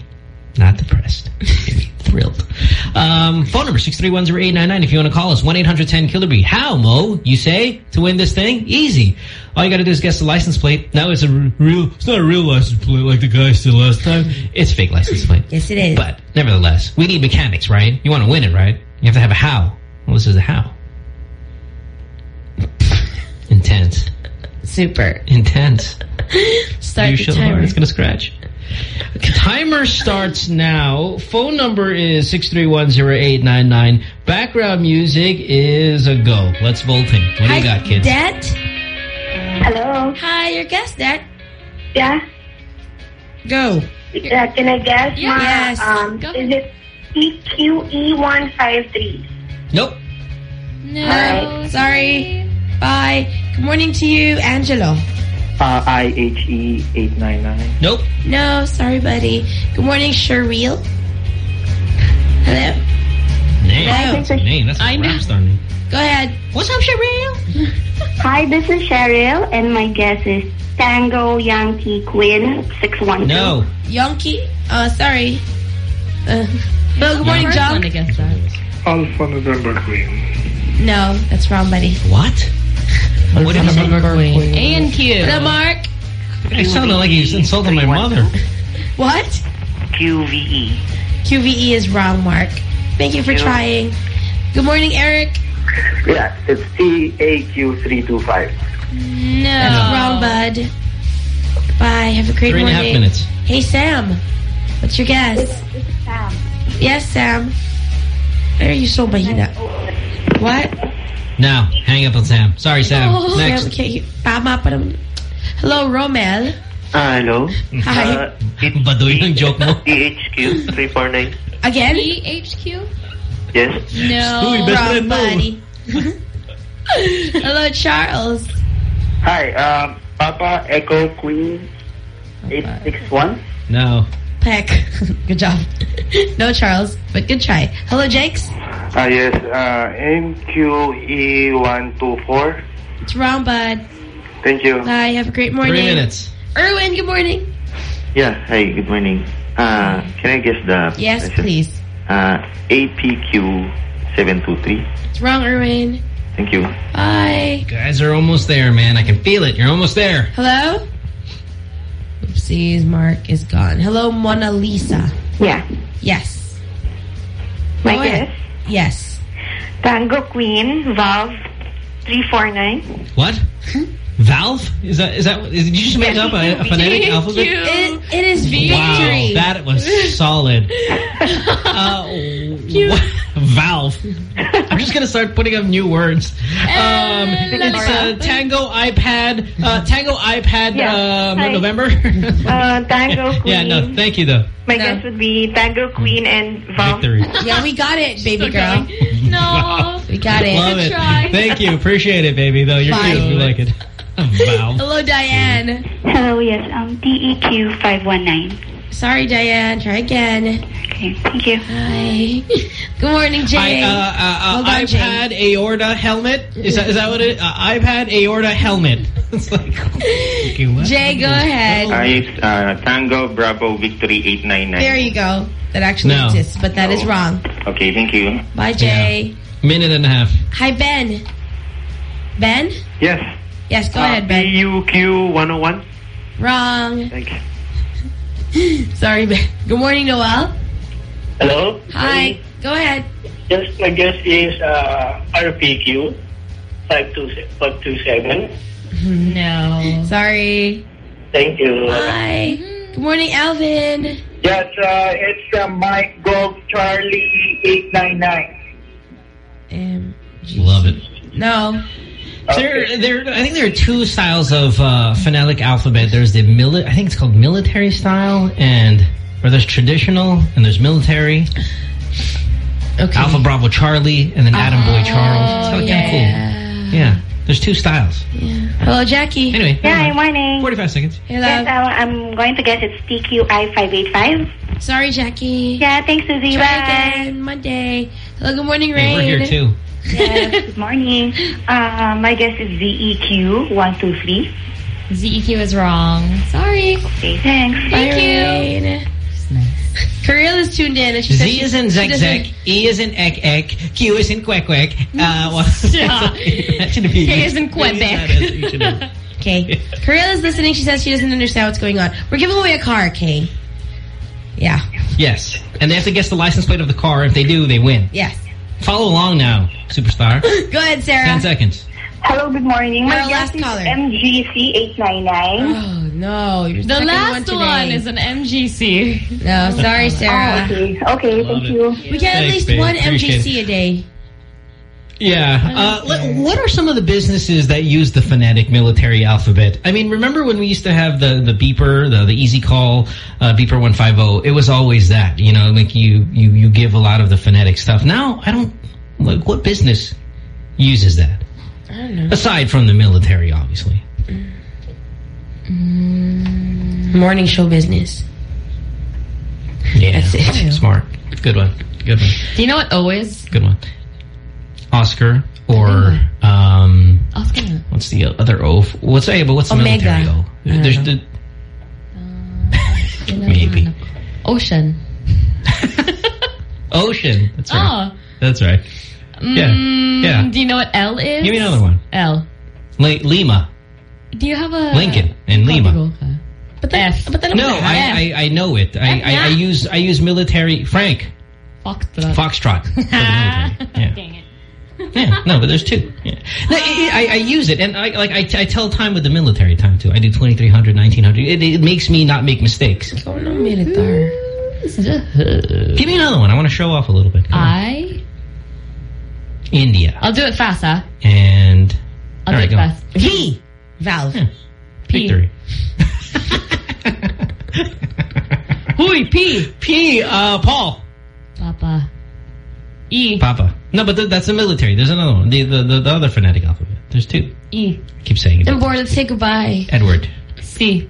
not depressed. You're gonna be thrilled. Um, phone number 6310899 if you want to call us. 1-800-10-KILLER-B. How, Mo? You say to win this thing? Easy. All you got to do is guess the license plate. Now it's a real, it's not a real license plate like the guy said last time. It's a fake license plate. Yes, it is. But nevertheless, we need mechanics, right? You want to win it, right? You have to have a how. Well, this is a how. Intense. Super. Intense. [laughs] Start you the timer. It's going to scratch. Timer starts now. Phone number is 6310899. Background music is a go. Let's voting. What do Hi, you got, kids? Det. Hello. Hi, your guest, Det. Yeah. Go. Yeah, can I guess? Yeah. Ma? Yes. Um, Go is it E EQE153? Nope. No. Sorry. Bye. Good morning to you, Angelo. Uh, IHE 899. Nope. No, sorry, buddy. Good morning, Shereel. Hello. Name. Hello. Name. That's a I know. rap star name. Go ahead. What's up, Shereel? [laughs] Hi, this is Cheryl, and my guess is Tango Yankee Queen 612. No. Yonky? Uh, sorry. Uh, well, good morning, First John. one to guess that. Alpha November Queen. No, that's wrong, buddy. What? What did you say? A and Q. Hello, Mark. It sounded like he was insulting my mother. [laughs] What? QVE. QVE E is wrong, Mark. Thank you for trying. Good morning, Eric. Yeah, it's TAQ325. No. That's wrong, bud. Bye. Have a great Three morning. half minutes. Hey, Sam. What's your guess? It's Sam. Yes, Sam. Why are you so mahina? What? Now, hang up on Sam. Sorry, Sam. Oh, Next. Sam, okay. Tama pa naman. Hello, Romel. Ah, hello. Hi. Uh, Baduy ng joke mo. THQ 349. Again? EHQ? Yes. No, Uy, best friend mo. [laughs] Hello, Charles. Hi, um, Papa Echo Queen 861. No. Peck. [laughs] Good job. No, Charles, but good try. Hello, Jakes. Ah, yes, uh, MQE124. It's wrong, bud. Thank you. Bye. Have a great morning. Three minutes. Erwin, good morning. Yeah, hi, good morning. Uh, can I guess the... Yes, question? please. Uh, APQ 723. It's wrong, Erwin. Thank you. Bye. You guys are almost there, man. I can feel it. You're almost there. Hello? Oopsies, Mark is gone. Hello, Mona Lisa. Yeah. Yes. My Go ahead. guess? Yes. Tango Queen, Valve 349. What? [laughs] Valve? Is that is that? Is, did you just make up a, a phonetic Thank alphabet? you. It, it is victory. Wow, that was solid. [laughs] uh, what? Valve. I'm just gonna start putting up new words. Um, it's uh, Tango iPad. Uh, Tango iPad. Yeah. Um, November. Uh, Tango Queen. [laughs] yeah, no, thank you though. My guess would be Tango Queen and Valve. Victory. Yeah, we got it, baby girl. [laughs] No. We got it. Love it. try. Thank you. Appreciate it, baby. Though you're Bye. cute. We like it. Valve. Hello, Diane. Hello, yes, um, DEQ 519. Sorry, Diane. Try again. Okay, thank you. Hi. [laughs] Good morning, Jay. I, uh, uh, uh, Hold on, iPad aorta helmet. Is that is that what it? Uh, iPad aorta helmet. [laughs] it's like okay, what? Jay, go ahead. Hi, it's uh, Tango Bravo Victory 899. There you go. That actually No. exists, but that is wrong. Okay, thank you. Bye, Jay. Minute and a half. Hi, Ben. Ben? Yes. Yes, go Uh, ahead, Ben. PUQ101. Wrong. Thank you. [laughs] Sorry, Ben. Good morning, Noel. Hello? Hi. Go ahead. Yes, my guess is uh, RPQ 527. No. Sorry. Thank you. Hi. Good morning, Alvin. Yes, uh, it's uh, Mike Golf Charlie 899. Um, Love it. no. There, there. I think there are two styles of uh, phonetic alphabet. There's the mili I think it's called military style, and or there's traditional, and there's military. Okay. Alpha Bravo Charlie, and then Adam Boy Charles. It's Oh, kind of yeah. cool. Yeah. There's two styles. Hello, Jackie. Anyway. Yeah, morning. 45 seconds. Yes, I, I'm going to guess it's TQI585. Sorry, Jackie. Yeah, thanks, Susie. Try Bye. again Monday. Hello, good morning, Hey, Rain. we're here too. Yes, good morning. Uh, my guess is E ZEQ123. ZEQ is wrong. Sorry. Okay, thanks. Bye, Thank you. Rain. Kirill is tuned in and she says Z she- is in she Zek doesn't- Zek, E is in Ek Ek, Q is in Quack Quack. [laughs] Uh, well, Yeah. that should be K is in Quebec. Okay. Kirill is listening. She says she doesn't understand what's going on. We're giving away a car, Kay. Yeah. Yes. And they have to guess the license plate of the car. If they do, they win. Yes. Follow along now, superstar. [gasps] Go ahead, Sarah. 10 seconds. Hello, good morning. My our last caller. MGC899. Oh, no. You're The last one, one is an MGC. No, sorry, Sarah. Oh, okay. Okay, Love thank it. you. We get at least babe. one Appreciate MGC a day. Yeah. Uh, le- what are some of the businesses that use the phonetic military alphabet? I mean, remember when we used to have the, the beeper, the, the easy call, uh, beeper 150? It was always that, you know, like you, you, you give a lot of the phonetic stuff. Now, I don't, like, what business uses that? I don't know. Aside from the military, obviously. Morning show business. Yeah. That's it. Smart. Good one. Good one. Do you know what O is? Good one. Oscar or, um, Oscar. what's the other O? What's, hey, but what's the Omega. military O? I don't There's know. the, [laughs] maybe. Ocean. [laughs] Ocean. That's right. Oh. That's right. Yeah. Mm, Yeah. Do you know what L is? Give me another one. L. Li- Lima. Do you have a Lincoln and Lima. But then, F. But then No, I, I I know it. I, I, I use I use military Frank Foxtrot. Foxtrot. for the military. [laughs] Yeah. Yeah, no, but there's two. Yeah. No, I, I, I use it, and I like I, I tell time with the military time too. I do 2300, 1900. It, it makes me not make mistakes. No, militar. Give me another one. I want to show off a little bit. Come on. I. India I'll do it fast, huh? and I'll do right, it go. fast. V. Valve. P. Victory. [laughs] [laughs] Hui, P. P. Uh, Paul. Papa. E. Papa. No, but th that's the military. There's another one. The, the the the other phonetic alphabet. There's two. E. Keep saying it. And board, let's say goodbye. Edward. C.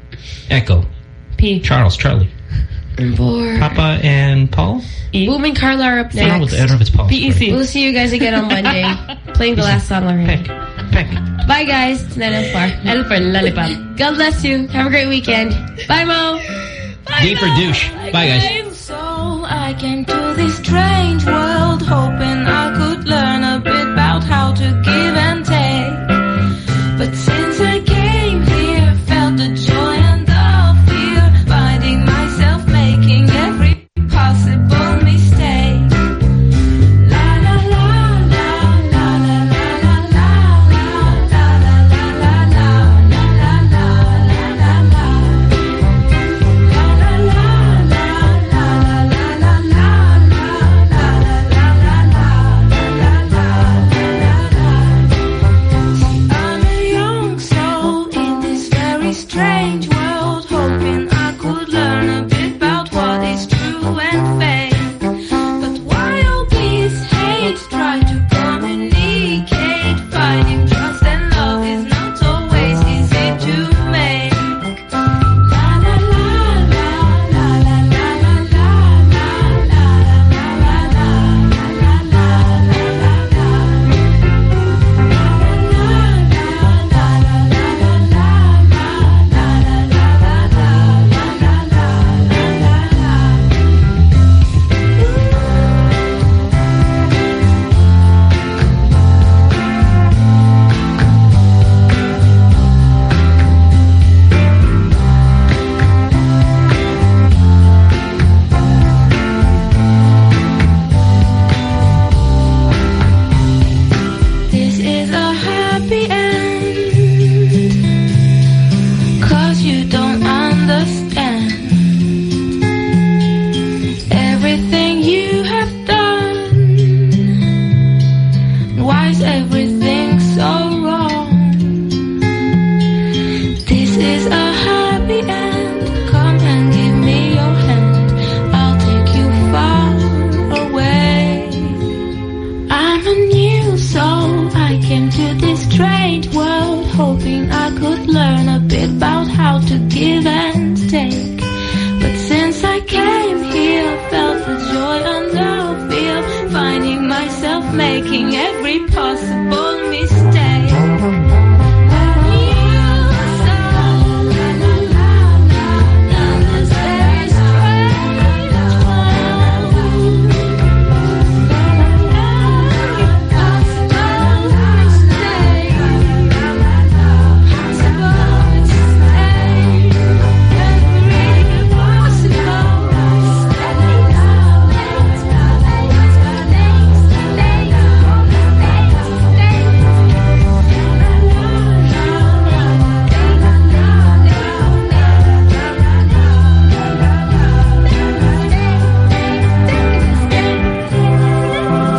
Echo. P. Charles. Charlie. Board. Papa and Paul. E. Boom and Carla are up I don't, know next. what- I don't know if it's Paul. P-E-C. We'll see you guys again on Monday. [laughs] Playing the last song already. Peck. Bye, guys. It's Nana Far. L for lollipop. God bless you. Have a great weekend. Bye, Mo. Deeper douche. Bye, guys. So I came to this strange world hoping I could learn